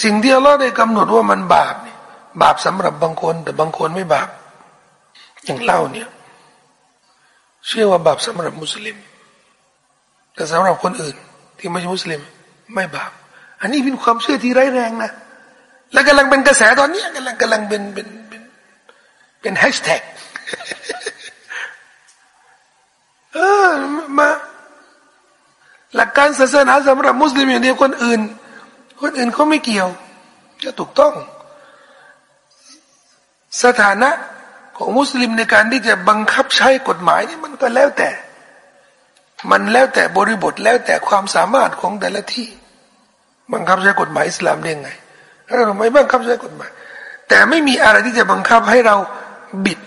สิ่งที่อัลลอฮ์ได้กำหนดว่ามันบาปนี่ บาปสำหรับบางคน แต่บางคนไม่บาปอย่างเล้าเนี่ย เชื่อว่าบาปสำหรับมุสลิม แต่สำหรับคนอื่น ที่ไม่ใช่มุสลิม ไม่บาป อันนี้เป็นความเชื่อที่ร้ายแรงนะและกำลังเป็นกระแสตอนนี้กำลังกำลังเป็นเป็นเป็นเป็นแฮชแท็กเออมาหลักการศาสนาสำหรับมุสลิมอย่างเดียวคนอื่น คนอื่นเขาไม่เกี่ยวจะถูกต้อง สถานะของมุสลิมในการที่จะบังคับใช้กฎหมายนี่มันก็แล้วแต่ มันแล้วแต่บริบทแล้วแต่ความสามารถของแต่ละที่ บังคับใช้กฎหมายอิสลามได้ไงเราไม่บังคับใช้กฎหมาย แต่ไม่มีอะไรที่จะบังคับให้เราบิด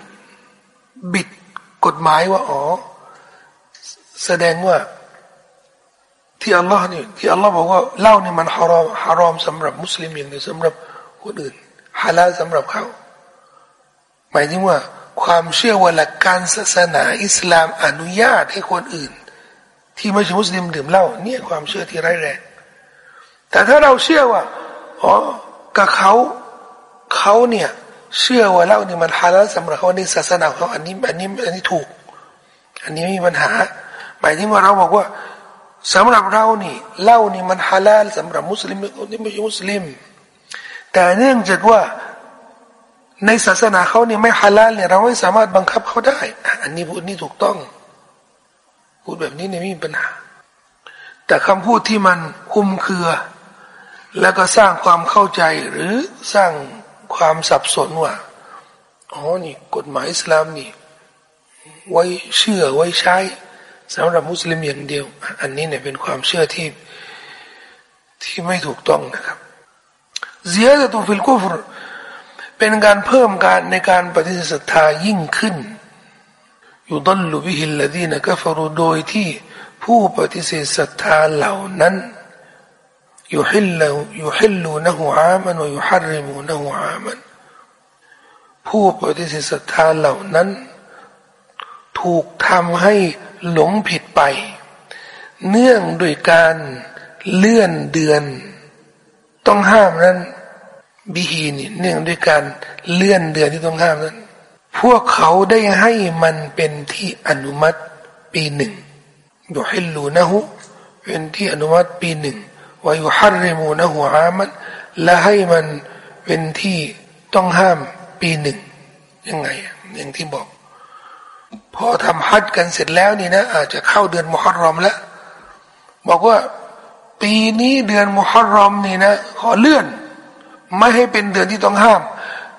บิดกฎหมายว่าอ๋อแสดงว่าที่อัลลอฮ์นี่ที่อัลลอฮ์บอกว่าเล่านี่มันฮารอมฮารอมสำหรับมุสลิมอย่างเดียวสำหรับคนอื่นฮาลาลสำหรับเขา มายถึงว่า ความเชื่อว่าหลักการศาสนาอิสลามอนุญาตให้คนอื่น ที่ไม่ใช่มุสลิมดื่มเหล้าเนี่ยความเชื่อที่ร้ายแรงแต่ถ้าเราเชื่อว่าอ๋อกับเขาเขาเนี่ยเชื่อว่าเหล่านี่มันฮาลาลสำหรับเขาในศาสนาเขาอันนี้อันนี้อันนี้ถูก อันนี้ไม่มีปัญหา หมายถึงว่าเราบอกว่าสำหรับเรานี่เหล่านี่มันฮาลาลสำหรับมุสลิมนี่ไม่ใช่มุสลิม แต่เนื่องจากว่า ในศาสนาเขาเนี่ยไม่ฮาลาลเนี่ยเราไม่สามารถบังคับเขาได้ อันนี้พูดนี่ถูกต้อง พูดแบบนี้เนี่ยไม่มีปัญหา แต่คำพูดที่มันคุมเครือ แล้วก็สร้างความเข้าใจหรือสร้างความสับสนว่าอ๋อนี่กฎหมายอิสลามนี่ ไว้เชื่อไว้ใช้สำหรับมุสลิมอย่างเดียว อันนี้เนี่ยเป็นความเชื่อที่ที่ไม่ถูกต้องนะครับزيادة في الكفر เป็นการเพิ่มการในการปฏิเสธศรัทธายิ่งขึ้น يضل به الذين كفرواโดยที่ผู้ปฏิเสธศรัทธาเหล่านั้นيحلونهยุฮิลลูนะหูอามันวยุฮัริมูนะหูอามันผู้ปฏิเสธศรัทธาเหล่านั้น ถูกทำให้หลงผิดไป เนื่องโดยการเลื่อนเดือน ต้องห้ามนั้น บิฮีนี่เนื่องด้วยการเลื่อนเดือนที่ต้องห้ามนั้น พวกเขาได้ให้มันเป็นที่อนุมัติปีหนึ่งยุฮิลูนะหุเป็นที่อนุมัติปีหนึ่งวายุฮัริมูนะหุอามันและให้มันเป็นที่ต้องห้ามปีหนึ่งยังไงอย่างที่บอก พอทำฮัจกันเสร็จแล้วนี่นะ อาจจะเข้าเดือนมุฮัรรอมแล้ว บอกว่าปีนี้เดือนมุฮัรรอมนี่นะ ขอเลื่อน ไม่ให้เป็นเดือนที่ต้องห้าม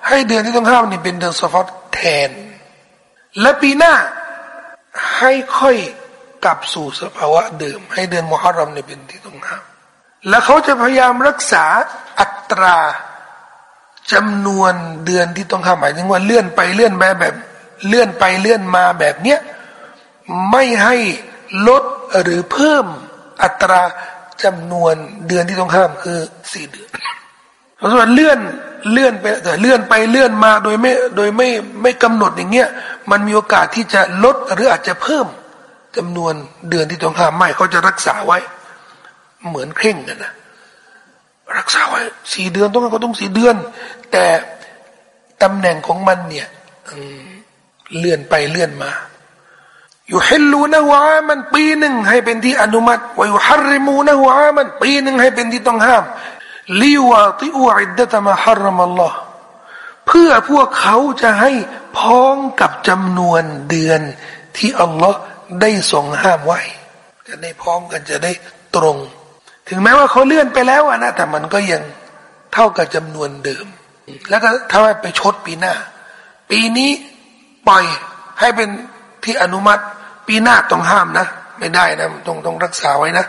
ให้เดือนที่ต้องห้ามนี่เป็นเดือนสฟอตแทน และปีหน้าให้ค่อยกลับสู่สภาวะเดิม ให้เดือนมุฮัรรอมนี่เป็นที่ต้องห้าม และเขาจะพยายามรักษาอัตราจำนวนเดือนที่ต้องห้ามหมายถึงว่าเลื่อนไปเลื่อนไปแบบ เลื่อนไปเลื่อนมาแบบเนี้ยไม่ให้ลดหรือเพิ่มอัตราจำนวนเดือนที่ต้องห้ามคือสี่เดือน เพราะว่าเลื่อนเลื่อนไปแต่เลื่อนไปเลื่อนมาโดยไม่โดยไม่ไม่กำหนดอย่างเงี้ยมันมีโอกาสที่จะลดหรืออาจจะเพิ่มจำนวนเดือนที่ต้องห้ามไม่เขาจะรักษาไว้ เหมือนเคร่งกันนะรักษาไว้สี่เดือนต้องเขาต้องสี่เดือน แต่ตำแหน่งของมันเนี่ยเลื่อนไปเลื่อนมาอยู่ฮิลูนะวามันปีหนึ่งให้เป็นที่อนุมัติวอยู่ฮาริมูนะวามันปีหนึ่งให้เป็นที่ต้องห้าม ลิวาติอูอิดดะตมาฮารมัลลอฮ์เพื่อพวกเขาจะให้พ้องกับจำนวนเดือนที่อัลลอฮ์ได้ทรงห้ามไว้ จะได้พ้องกันจะได้ตรง ถึงแม้ว่าเขาเลื่อนไปแล้วนะแต่มันก็ยังเท่ากับจำนวนเดิม แล้วก็ถ้าไปชดปีหน้า ปีนี้ปล่อยให้เป็นที่อนุมัติ ปีหน้าต้องห้ามนะ ไม่ได้นะต้องต้องรักษาไว้นะ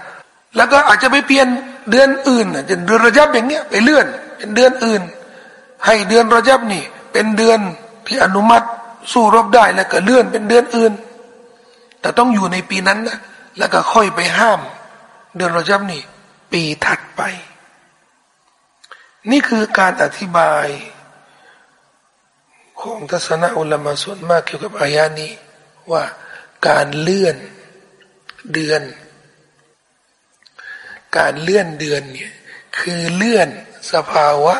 แล้วก็อาจจะไปเปลี่ยนเดือนอื่นเช่นเดือนระยับอย่างเงี้ยไปเลื่อน เป็นเดือนอื่น ให้เดือนรอจับนี่ เป็นเดือนที่อนุมัติสู้รบได้แล้วก็เลื่อนเป็นเดือนอื่น แต่ต้องอยู่ในปีนั้นนะแล้วก็ค่อยไปห้าม เดือนรอจับนี่ ปีถัดไป นี่คือการอธิบายของทัศนะอุลามะส่วนมากเกี่ยวกับอายานี้ว่าการเลื่อนเดือน การเลื่อนเดือนเนี่ยคือเลื่อนสภาวะ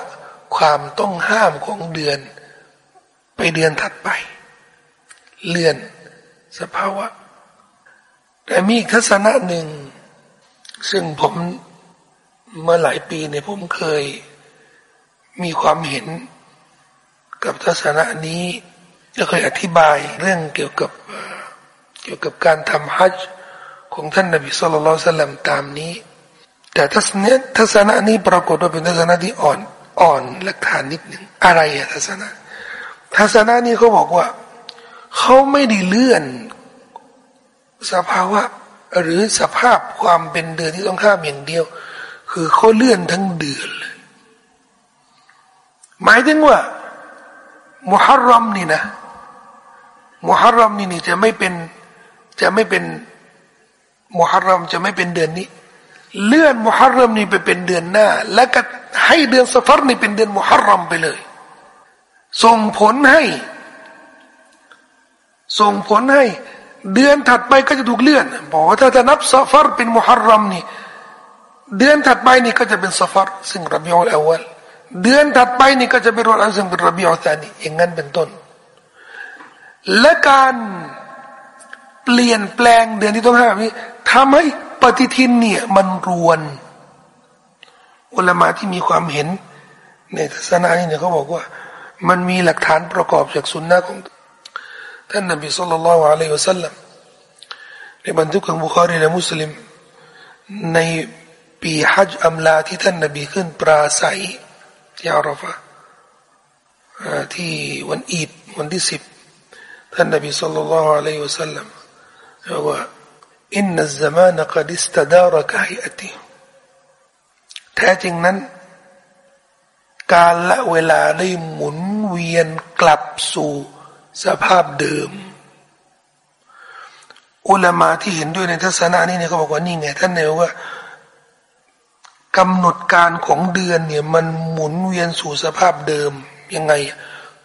ความต้องห้ามของเดือน ไปเดือนถัดไป เลื่อนสภาวะ แต่มีอีกทัศนะหนึ่ง ซึ่งผมเมื่อหลายปีเนี่ยผมเคยมีความเห็นกับทัศนะนี้จะเคยอธิบายเรื่องเกี่ยวกับเกี่ยวกับการทำฮัจจ์ของท่านนบีสุลต่านลลัมตามนี้ แต่ทัศนะทัศนะนี้ปรากฏว่าเป็นทัศนะที่อ่อนอ่อนหลักฐานนิดหนึ่งอะไรอะทัศนะทัศนะนี้เขาบอกว่าเขาไม่ได้เลื่อน สภาวะ หรือสภาพความเป็นเดือนที่ต้องข้ามอย่างเดียว คือเขาเลื่อนทั้งเดือนเลยหมายถึงว่ามุฮัรรอมนี่นะมุฮัรรอมนี่นี่จะไม่เป็นจะไม่เป็นมุฮัรรอมจะไม่เป็นเดือนนี้ เลื่อนมุฮัรรอมนี่ไปเป็นเดือนหน้า แล้วก็ให้เดือนสฟารนี่เป็นเดือนมุฮัรรอมไปเลย ส่งผลให้ ส่งผลให้ เดือนถัดไปก็จะถูกเลื่อนบอกว่าถ้าจะนับสฟารเป็นมุฮัรรอมนี่เดือนถัดไปนี่ก็จะเป็นสฟารซึ่งรบิอุลอาวลเดือนถัดไปนี่ก็จะเป็นรอนอันซึ่งเป็นระเบีอัลตานีอย่างนั้นเป็นต้น และการเปลี่ยนแปลงเดือนที่ต้องห้าแบบนี้ทำให้ ปฏิทินเนี่ยมันรวนอุลามาที่มีความเห็น ในศาสนานี่เนี่ยเขาบอกว่า มันมีหลักฐานประกอบจากสุนนะของ ท่านนบีสุลต่านละอะลัยฮิวสัลลัมในบันทึกของบุคารีและมุสลิม ในปีฮัจญ์อำลาที่ท่านนบีขึ้นปราศรัยที่อารอฟะฮ์ที่วันอีดวันที่สิบท่านนบีصلى الله عليه وسلمบอกว่า إن الزمان قد استدار كهيئتهแท้จริงนั้น การละเวลาได้หมุนเวียนกลับสู่สภาพเดิม อุลามาที่เห็นด้วยในทัศนะนี้เนี่ยเขาบอกว่านี่ไง ท่านเนว่ากำหนดการของเดือนเนี่ยมันหมุนเวียนสู่สภาพเดิมยังไง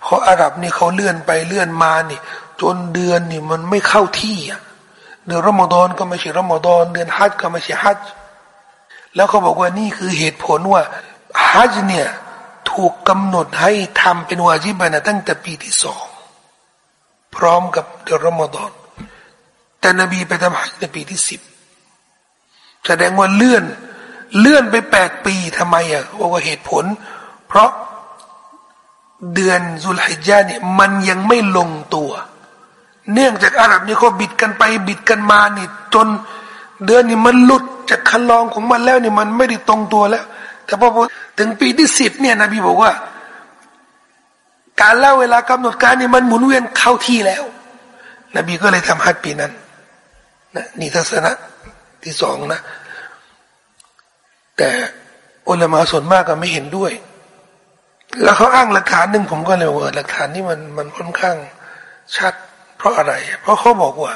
เพราะอาหรับนี่เขาเลื่อนไปเลื่อนมานี่ จนเดือนนี่มันไม่เข้าที่อะ เดือนรอมฎอนก็ไม่ใช่รอมฎอนเดือนฮัจก็ไม่ใช่ฮัจแล้วเขาบอกว่านี่คือเหตุผลว่าฮัจเนี่ยถูกกำหนดให้ทำเป็นวาจิบันะตั้งแต่ปีที่สองพร้อมกับเดือนรอมฎอนแต่นบีไปทำฮัจในปีที่สิบแสดงว่าเลื่อนเลื่อนไปแปดปีทำไมอะว่าเหตุผล เพราะเดือนสุลฮิจาเนี่ยมันยังไม่ลงตัว เนื่องจากอาหรับนี่เขาบิดกันไปบิดกันมานี่จนเดือนนี้มันหลุดจากคันลองของมันแล้วนี่มันไม่ได้ตรงตัวแล้ว แต่พอถึงปีที่สิบเนี่ยนบีบอกว่า การเล่าเวลากำหนดการนี่มันหมุนเวียนเข้าที่แล้ว นบีก็เลยทำฮัจปีนั้นนะนี่ทัศนะที่สองนะ แต่อุลามาส่วนมากก็ไม่เห็นด้วย แล้วเขาอ้างหลักฐานหนึ่งผมก็เลยว่าหลักฐานนี้มันมันค่อนข้างชัด ราะอะไร เพราะเขาบอกว่า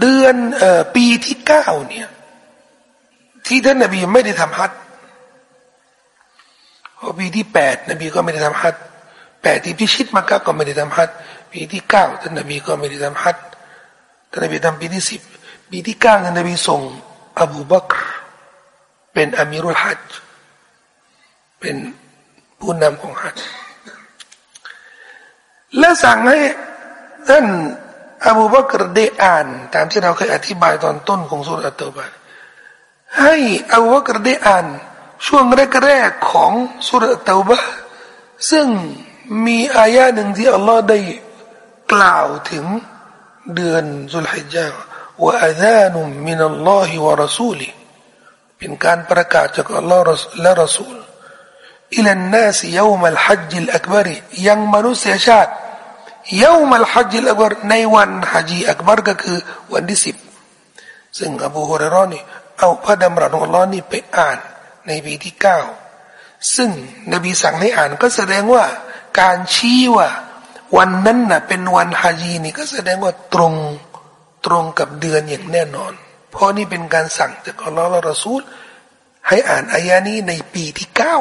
เดือนเอ่อปีที่เก้าเนี่ย ที่ท่านนบีไม่ได้ทำฮัตพอปีที่แปดนบีก็ไม่ได้ทำฮัตแปดที่พิชิตมักกะก็ไม่ได้ทำฮัตปีที่เก้าท่านนบีก็ไม่ได้ทำฮัตท่านนบีทำปีที่สิบปีที่เก้าท่านนบีส่ง อบูบักรเป็นอามิรุลฮัจเป็นผู้นำของฮัจและสั่งให้ ท่านอบูบักรได้อ่าน ตามที่เราเคยอธิบายตอนต้นของสุรอัตตบาให้อบูบักรได้อ่าน ช่วงแรกๆของสุรอัตตบะซึ่งมีอายะหนึ่งที่อัลลอฮ์ได้กล่าวถึงเดือนสุลฮิจญาว่าอาซานุมินัลลอฮิวะรสูลีเป็นการประกาศจากอัลลอฮ์และรอสูลอิลันนาสยามัลฮัจจิลอักบารียังมนุษยชาติ ยามัลฮัจจิลอักบารในวันฮัจีอักบารก็คือวันที่สิบซึ่งอบูฮุเรรอนี่เอาพระดำรัสของอัลลอฮ์นี่ไปอ่านในปีที่เก้าซึ่งนบีสั่งให้อ่านก็แสดงว่าการชี้ว่าวันนั้นน่ะเป็นวันฮาจีนี่ก็แสดงว่าตรงตรงกับเดือนอย่างแน่นอน เพราะนี่เป็นการสั่งจากอัลลอฮฺละรอซูลให้อ่านอายานี้ในปีที่เก้า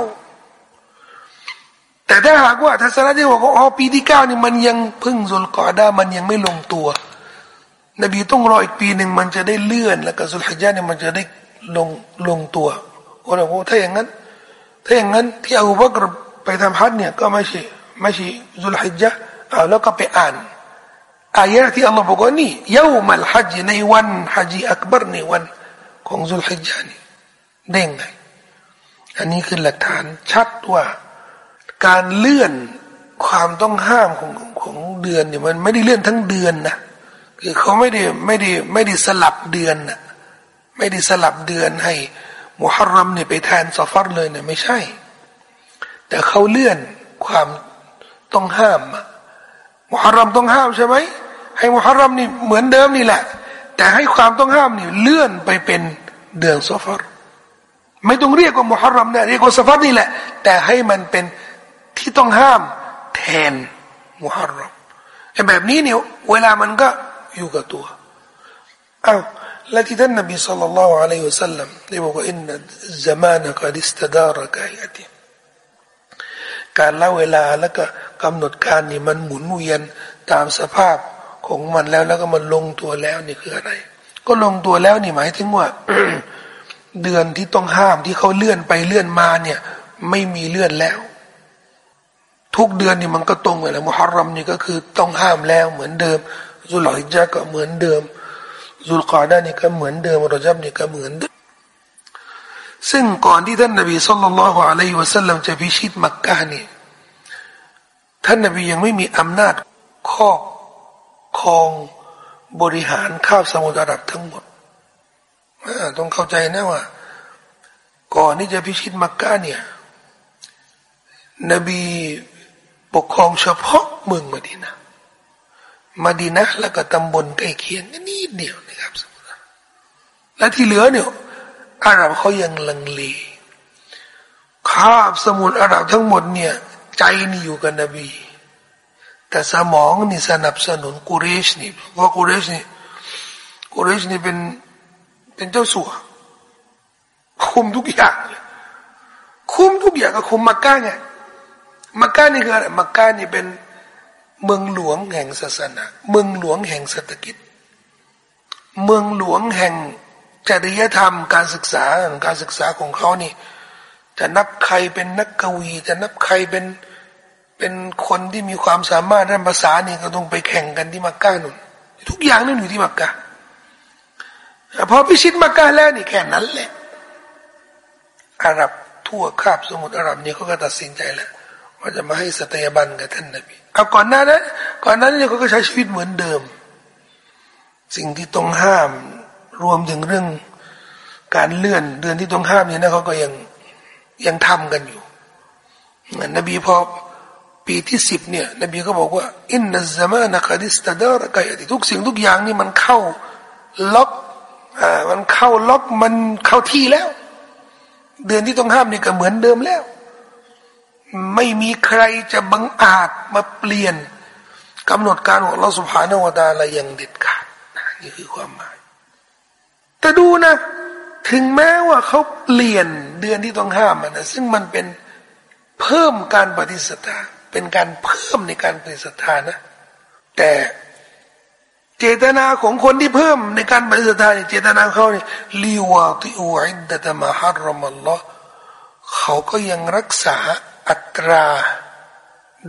แต่ถ้าหากว่าทัศนะที่บอกว่าอ๋อปีที่เก้านี่มันยังพึ่งสุลกอดามันยังไม่ลงตัว นบีต้องรออีกปีหนึ่งมันจะได้เลื่อน แล้วก็สุลฮิจาเนี่ยมันจะได้ลงลงตัวโอ้โหถ้าอย่างนั้น ถ้าอย่างนั้นที่อูบักรไปทำฮัจเนี่ยก็ไม่ใช่ไม่ใช่สุลฮิจาเอาแล้วก็ไปอ่านอายะที่อัลลอฮ์บอกว่านี่ยามัลฮัจในวันฮัจอักบรในวันของสุลฮิจานี่ได้ไงอันนี้คือหลักฐานชัดว่า การเลื่อนความต้องห้ามของของเดือนเนี่ยมันไม่ได้เลื่อนทั้งเดือนนะคือเขาไม่ได้ไม่ได้ไม่ได้สลับเดือนนะไม่ได้สลับเดือนให้มุฮัรรัมเนี่ยไปแทนซอฟัรเลยเนี่ยไม่ใช่ แต่เขาเลื่อนความต้องห้ามมุฮัรรัมต้องห้ามใช่ไหมให้มุฮัรรัมนี่เหมือนเดิมนี่แหละ แต่ให้ความต้องห้ามนี่เลื่อนไปเป็นเดือนซอฟัรไม่ต้องเรียกว่ามุฮัรรัมเนี่ยเรียกว่าซอฟัรนี่แหละ แต่ให้มันเป็น ที่ต้องห้ามแทนมุฮัรรอมไอ้แบบนี้เนี่ยเวลามันก็อยู่กับตัวอ้าวและที่ท่านนบีสุลต่านละอะลัยฮุสัลลัมได้บอกว่าอินนัซามานกอดิสตดาระกายติการล่าเวลาแล้วก็กำหนดการนี่มันหมุนเวียนตามสภาพของมันแล้วแล้วก็มันลงตัวแล้วนี่คืออะไร ก็ลงตัวแล้วนี่หมายถึงว่า เดือนที่ต้องห้ามที่เขาเลื่อนไปเลื่อนมาเนี่ย ไม่มีเลื่อนแล้ว ทุกเดือนนี่มันก็ตรงเลยแหละมุฮัรรัมนี่ก็คือต้องห้ามแล้วเหมือนเดิมซุลฮิจญะก็เหมือนเดิมซุลกอดานี่ก็เหมือนเดิมรอจับนี่ก็เหมือนเดิมซึ่งก่อนที่ท่านนบีสุลต่านละฮ์อะลัยฮิวะสัลลัมจะพิชิตมักกะนี่ท่านนบียังไม่มีอำนาจครอบครองบริหารข้าวสมุทรอาหรับทั้งหมดต้องเข้าใจนะว่า ก่อนที่จะพิชิตมักกะเนี่ยนบี ปกครองเฉพาะเมืองมาดีนะมาดีนะแล้วก็ตำบลใกล้เคียงนิดเดียวนะครับสมุทรและที่เหลือเนี่ยอาหรับเขายังลังเลคาบสมุทรอาหรับทั้งหมดเนี่ย ใจนี่อยู่กับนบี แต่สมองนี่สนับสนุนกุเรชนี่เพราะกุเรชนี่กุเรชนี่เป็นเป็นเจ้าสัวคุมทุกอย่างคุมทุกอย่างก็คุมมักกะไง มักกะนี่คืออะไรมักกะนี่เป็นเมืองหลวงแห่งศาสนา เมืองหลวงแห่งเศรษฐกิจ เมืองหลวงแห่งจริยธรรมการศึกษาการศึกษาของเขานี่ จะนับใครเป็นนักกวี จะนับใครเป็นเป็นคนที่มีความสามารถด้านภาษานี่ก็ต้องไปแข่งกันที่มักกะนุ่นทุกอย่างนั่นอยู่ที่มักกะพอพิชิตมักกะแล้วนี่แค่นั้นแหละอาหรับทั่วคาบสมุทรอาหรับนี่เขาก็ตัดสินใจแล้ว ว่าจะมาให้สตยาบันกับท่านนบีเอาก่อนหน้านั้นก่อนหน้านี้เขาก็ใช้ชีวิตเหมือนเดิม สิ่งที่ต้องห้ามรวมถึงเรื่องการเลื่อนเดือนที่ต้องห้ามเนี่ยนะเขาก็ยังยังทำกันอยู่นบีพอปีที่สิบเนี่ยนบีก็บอกว่าอินนัซมานะคดิสตาดาระกายติทุกสิ่งทุกอย่างนี่มันเข้าล็อกอ่ามันเข้าล็อกมันเข้าที่แล้ว เดือนที่ต้องห้ามนี่ก็เหมือนเดิมแล้ว ไม่มีใครจะบังอาจมาเปลี่ยนกำหนดการของเราสุภาโนวตาละอย่างเด็ดขาดนี่คือความหมาย แต่ดูนะ ถึงแม้ว่าเขาเปลี่ยนเดือนที่ต้องห้ามนะซึ่งมันเป็นเพิ่มการปฏิสัทธาเป็นการเพิ่มในการปฏิสัทธานะ แต่เจตนาของคนที่เพิ่มในการปฏิสัทธาเจตนาเขาเนี่ยลิวาติอูอิดดะมะฮารมัลลอฮ์เขาก็ยังรักษา อัตรา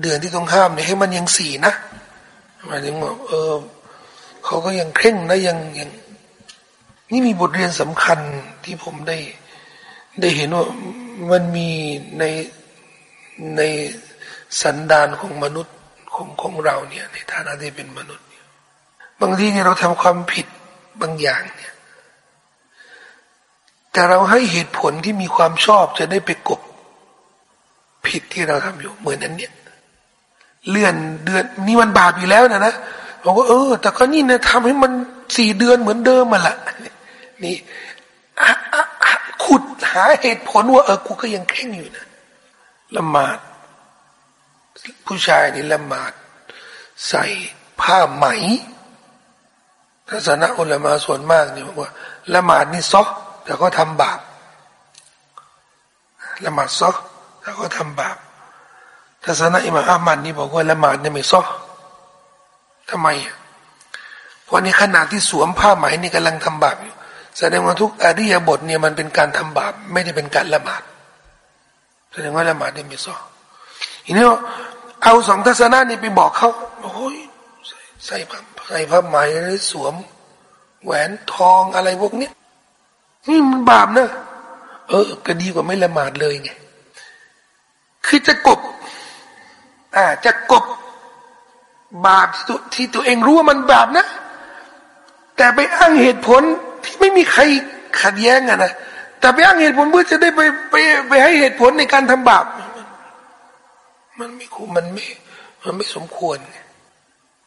เดือนที่ต้องห้ามเนี่ยให้มันยังสี่นะหมายถึงว่าเออเขาก็ยังเคร่งนะยังยังนี่มีบทเรียนสำคัญที่ผมได้ ได้เห็นว่ามันมีในในสันดานของมนุษย์ของของเราเนี่ย ในฐานะที่เป็นมนุษย์บางทีเนี่ยเราทำความผิดบางอย่างเนี่ยแต่เราให้เหตุผลที่มีความชอบจะได้ไปกบ ผิดที่เราทำอยู่เหมือนนั้นเนี่ย เลื่อนเดือนนี่มันบาปอยู่แล้วนะนะบอกว่าเออ แต่ก็นี่นะทำให้มันสี่เดือนเหมือนเดิมมาละนี่ขุดหาเหตุผลว่าเออกูก็ยังแข่งอยู่นะละหมาด ผู้ชายนี่ละหมาด ใส่ผ้าไหมทัศนะอุลามาส่วนมากเนี่ยบอกว่าละหมาดนี่ซอกแต่ก็ทำบาปละหมาดซอก แต่ก็ทำบาปทัศนะอิมาอามันนี่บอกว่าละหมาดเนี่ยไม่ซ้อทำไมเพราะในขณะที่สวมผ้าไหมนี่กำลังทำบาปอยู่แสดงว่าทุกอริยบทเนี่ยมันเป็นการทำบาปไม่ได้เป็นการละหมาดแสดงว่าละหมาดเนี่ยไม่ซ้อกทีนี้เอาสองทัศนะนี่ไปบอกเขาโอ้ยใส่ผ้าใส่ผ้าไหมหรือสวม แหวนทองอะไรพวกนี้นี่มันบาปนะเออก็ดีกว่าไม่ละหมาดเลยไง คือจะกบอ่าจะกบบาปที่ตัวที่ตัวเองรู้ว่ามันบาปนะ แต่ไปอ้างเหตุผลที่ไม่มีใครขัดแย้งอะนะแต่ไปอ้างเหตุผลเพื่อจะได้ไปไปไปให้เหตุผลในการทำบาป มันไม่คุ้มมันไม่ มันไม่สมควร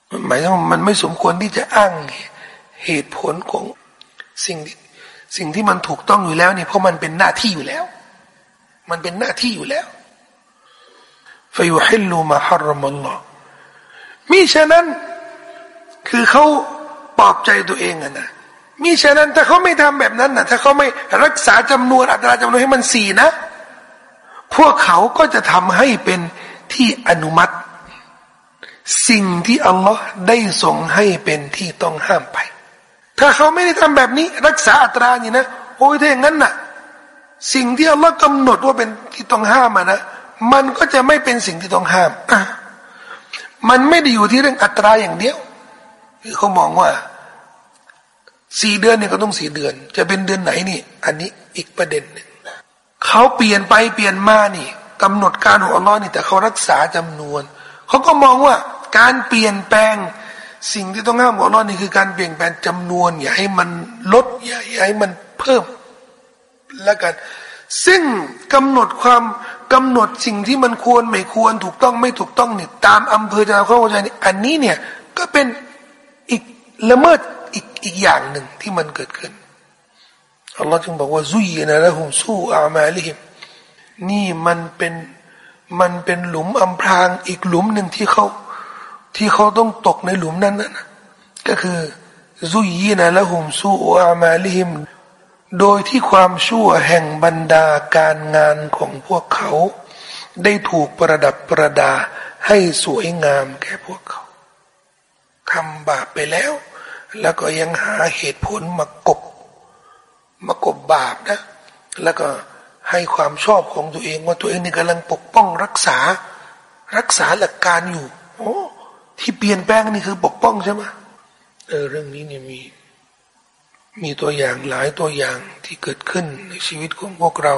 มันหมายถึงมันไม่สมควรที่จะอ้างเหตุผลของสิ่งสิ่งที่มันถูกต้องอยู่แล้วนี่เพราะมันเป็นหน้าที่อยู่แล้ว มันเป็นหน้าที่อยู่แล้ว ฟยุฮิลลูมาฮารมัลลอฮ์มิฉะนั้นคือเขาปลอบใจตัวเองอะนะมิฉะนั้นถ้าเขาไม่ทำแบบนั้นนะถ้าเขาไม่รักษาจำนวนอัตราจำนวนให้มันสี่นะ พวกเขาก็จะทำให้เป็นที่อนุมัติ สิ่งที่อัลลอฮ์ได้ส่งให้เป็นที่ต้องห้ามไป ถ้าเขาไม่ได้ทำแบบนี้ รักษาอัตรานี่นะโอ้ยถ้าอย่างนั้นน่ะ สิ่งที่อัลลอฮ์กำหนดว่าเป็นที่ต้องห้ามนะ มันก็จะไม่เป็นสิ่งที่ต้องห้ามอะมันไม่ได้อยู่ที่เรื่องอัตราอย่างเดียวคือเขามองว่าสี่เดือนเนี่ยก็ต้องสี่เดือน จะเป็นเดือนไหนนี่ อันนี้อีกประเด็นหนึ่งเขาเปลี่ยนไปเปลี่ยนมานี่กำหนดการของอัลลอฮ์นี่แต่เขารักษาจำนวน เขาก็มองว่าการเปลี่ยนแปลงสิ่งที่ต้องห้ามของอัลลอฮ์นี่คือการเปลี่ยนแปลงจำนวน อย่าให้มันลดอย่าให้มันเพิ่มแล้วกัน ซึ่งกำหนดความ กำหนดสิ่งที่มันควรไม่ควรถูกต้องไม่ถูกต้องเนี่ยตามอำเภอจะเข้าใจนี่อันนี้เนี่ยก็เป็นอีกละเมิดอีกอีกอย่างหนึ่งที่มันเกิดขึ้นอัลลอฮ์จึงบอกว่าซุยนะละหุมสู้อามาลิฮิมนี่มันเป็นมันเป็นหลุมอำพรางอีกหลุมหนึ่งที่เขาที่เขาต้องตกในหลุมนั้นนะก็คือซุยนะละหุมสู้อามาลิฮิม โดยที่ความชั่วแห่งบรรดาการงานของพวกเขา ได้ถูกประดับประดาให้สวยงามแก่พวกเขาทำบาปไปแล้ว แล้วก็ยังหาเหตุผลมากบ มากบบาปนะ แล้วก็ให้ความชอบของตัวเองว่าตัวเองนี่กำลังปกป้องรักษา รักษาหลักการอยู่โอ้ที่เปลี่ยนแปลงนี่คือปกป้องใช่ไหมเออเรื่องนี้เนี่ยมี มีตัวอย่างหลายตัวอย่างที่เกิดขึ้นในชีวิตของพวกเรา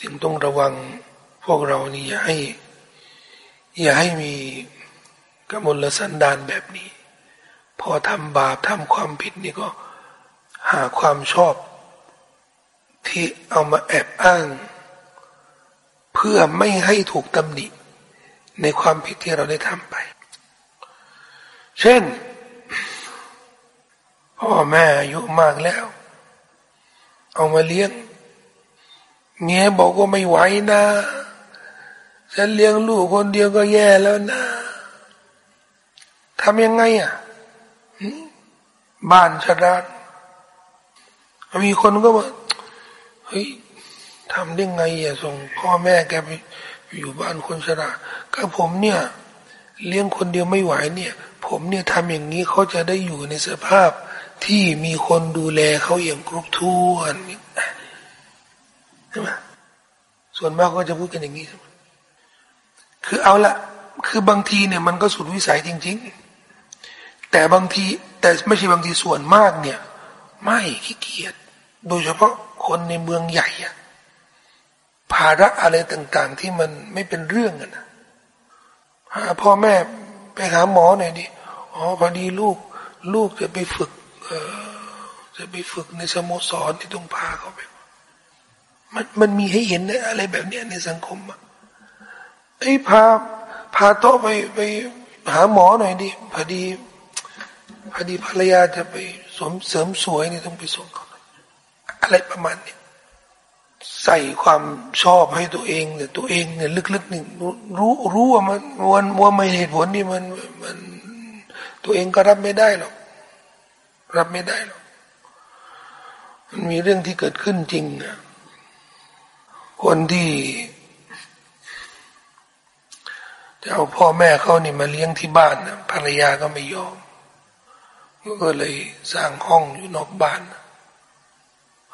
จึงต้องระวังพวกเรานี่อย่าให้ อย่าให้มีกมลสันดานแบบนี้ พอทำบาปทำความผิดนี่ก็หาความชอบ ที่เอามาแอบอ้าง เพื่อไม่ให้ถูกตำหนิในความผิดที่เราได้ทำไป เช่น พ่อแม่อายุมากแล้ว เอามาเลี้ยงเมียบอกว่าไม่ไหวนะฉันเลี้ยงลูกคนเดียวก็แย่แล้วนะทำยังไงอะบ้านชรามีคนก็บอกเฮ้ยทำได้ไงอะส่งพ่อแม่แกไปอยู่บ้านคนชราก็ผมเนี่ย เลี้ยงคนเดียวไม่ไหวเนี่ย ผมเนี่ยทำอย่างนี้เขาจะได้อยู่ในสภาพ ที่มีคนดูแลเขาอย่างครบถ้วนใช่ไหมส่วนมากก็จะพูดกันอย่างนี้ใช่ไหมคือเอาละคือบางทีเนี่ยมันก็สุดวิสัยจริง ๆ แต่บางทีแต่ไม่ใช่บางทีส่วนมากเนี่ย ไม่ขี้เกียจโดยเฉพาะคนในเมืองใหญ่อะภาระอะไรต่าง ๆ ที่มันไม่เป็นเรื่องอะนะหาพ่อแม่ไปหาหมอหน่อยดิอ๋อพอดีลูก ลูกจะไปฝึก จะไปฝึกในสโมสรที่ต้องพาเขาไป มันมันมีให้เห็นอะไรแบบนี้ในสังคมอะไอ้พาพาโต๊ะไปไปหาหมอหน่อยดิพอดีพอดีภรรยาจะไปสมเสริมสวยนี่ต้องไปส่งเขาอะไรประมาณนี้ใส่ความชอบให้ตัวเองแต่ตัวเองเนี่ยลึกๆนี่รู้รู้ว่ามันวันว่าไม่เหตุผลนี่มันมัน ตัวเองก็รับไม่ได้หรอก รับไม่ได้หรอกมันมีเรื่องที่เกิดขึ้นจริงนะคนที่จะเอาพ่อแม่เขานี่มาเลี้ยงที่บ้านนะภรรยาก็ไม่ยอม ก็เลยสร้างห้องอยู่นอกบ้าน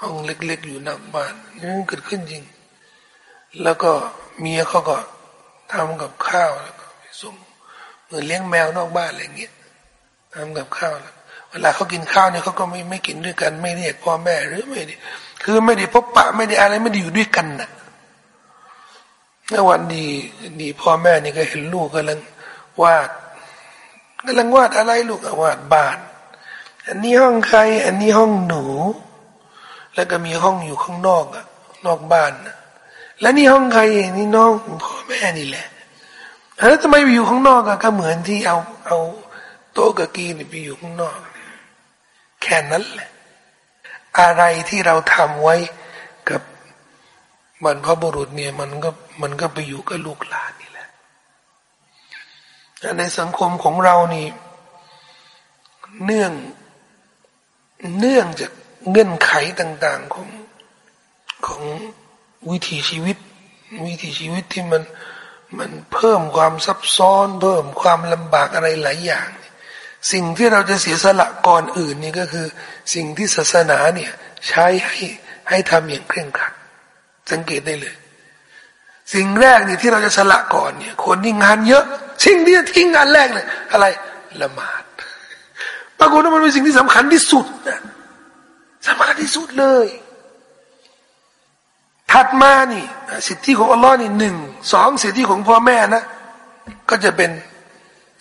ห้องเล็กๆอยู่นอกบ้านนี่เกิดขึ้นจริง แล้วก็เมียเขาก็ทำกับข้าวแล้วก็ไปส่งเหมือนเลี้ยงแมวนอกบ้านอะไรเงี้ยทำกับข้าวแล้ว เวลาเขากินข้าวเนี่ยเขาก็ไม่ไม่กินด้วยกัน ไม่เรียกพ่อแม่หรือไม่ได้คือไม่ได้พบปะ ไม่ได้อะไรไม่ได้อยู่ด้วยกันนะเมื่อวันดีดีพ่อแม่นี่ก็เห็นลูกกำลังวาดกำลังวาดอะไรลูกวาดบ้าน อันนี้ห้องใคร อันนี้ห้องหนู แล้วก็มีห้องอยู่ข้างนอกอะนอกบ้านนะแล้วนี่ห้องใครนี่น้องพ่อแม่นี่แหละแล้วทำไมไปอยู่ข้างนอกอะก็เหมือนที่เอาเอาโต๊ะกับกีนี่ไปอยู่ข้างนอก แค่นั้นแหละ อะไรที่เราทำไว้กับบรรพบุรุษเนี่ยมันก็มันก็ไปอยู่กับลูกหลานนี่แหละ ในสังคมของเรานี่ เนื่องเนื่องจากเงื่อนไขต่าง ๆของของวิถีชีวิต วิถีชีวิตที่มันมันเพิ่มความซับซ้อน เพิ่มความลำบากอะไรหลายอย่าง สิ่งที่เราจะเสียสละก่อนอื่นนี่ก็คือ สิ่งที่ศาสนาเนี่ย ใช้ให้ให้ทำอย่างเคร่งครัด สังเกตได้เลย สิ่งแรกนี่ที่เราจะสละก่อนเนี่ย คนที่งานเยอะ สิ่งที่จะทิ้งงานแรกเลย อะไรละหมาดปรากฏว่ามันเป็นสิ่งที่สำคัญที่สุดนะสำคัญที่สุดเลย ถัดมานี่สิทธิของอัลลอฮ์นี่หนึ่งสองสิทธิของพ่อแม่นะ ก็จะเป็น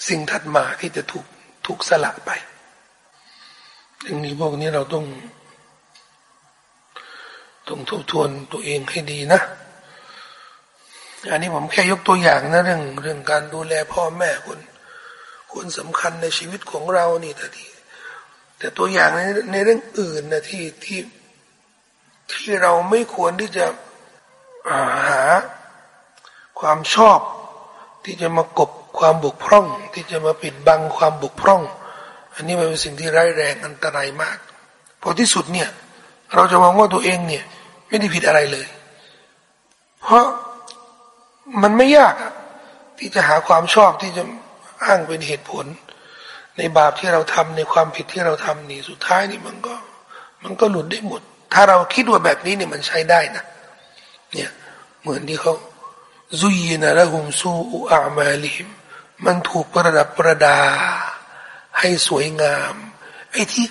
สิ่งถัดมาที่จะถูก ถูกสละไปอย่างนี้พวกนี้เราต้องต้องทบทวนตัวเองให้ดีนะ อันนี้ผมแค่ยกตัวอย่างนะเรื่องเรื่องการดูแลพ่อแม่คนคนสำคัญในชีวิตของเรานี่แต่ทีแต่ตัวอย่างในในเรื่องอื่นนะที่ที่ที่เราไม่ควรที่จะหาความชอบที่จะมากบ ความบกพร่องที่จะมาปิดบังความบกพร่อง อันนี้มันเป็นสิ่งที่ร้ายแรงอันตรายมากพอที่สุดเนี่ย เราจะมองว่าตัวเองเนี่ย ไม่ได้ผิดอะไรเลย เพราะมันไม่ยากที่จะหาความชอบที่จะอ้างเป็นเหตุผล ในบาปที่เราทำในความผิดที่เราทำนี่สุดท้ายนี่มันก็ มันก็หลุดได้หมด ถ้าเราคิดว่าแบบนี้เนี่ยมันใช้ได้นะเนี่ยเหมือนที่เขาซุยนะละหุมซูอุอามาลิม มันถูกประดับประดา ให้สวยงามไอ้ที่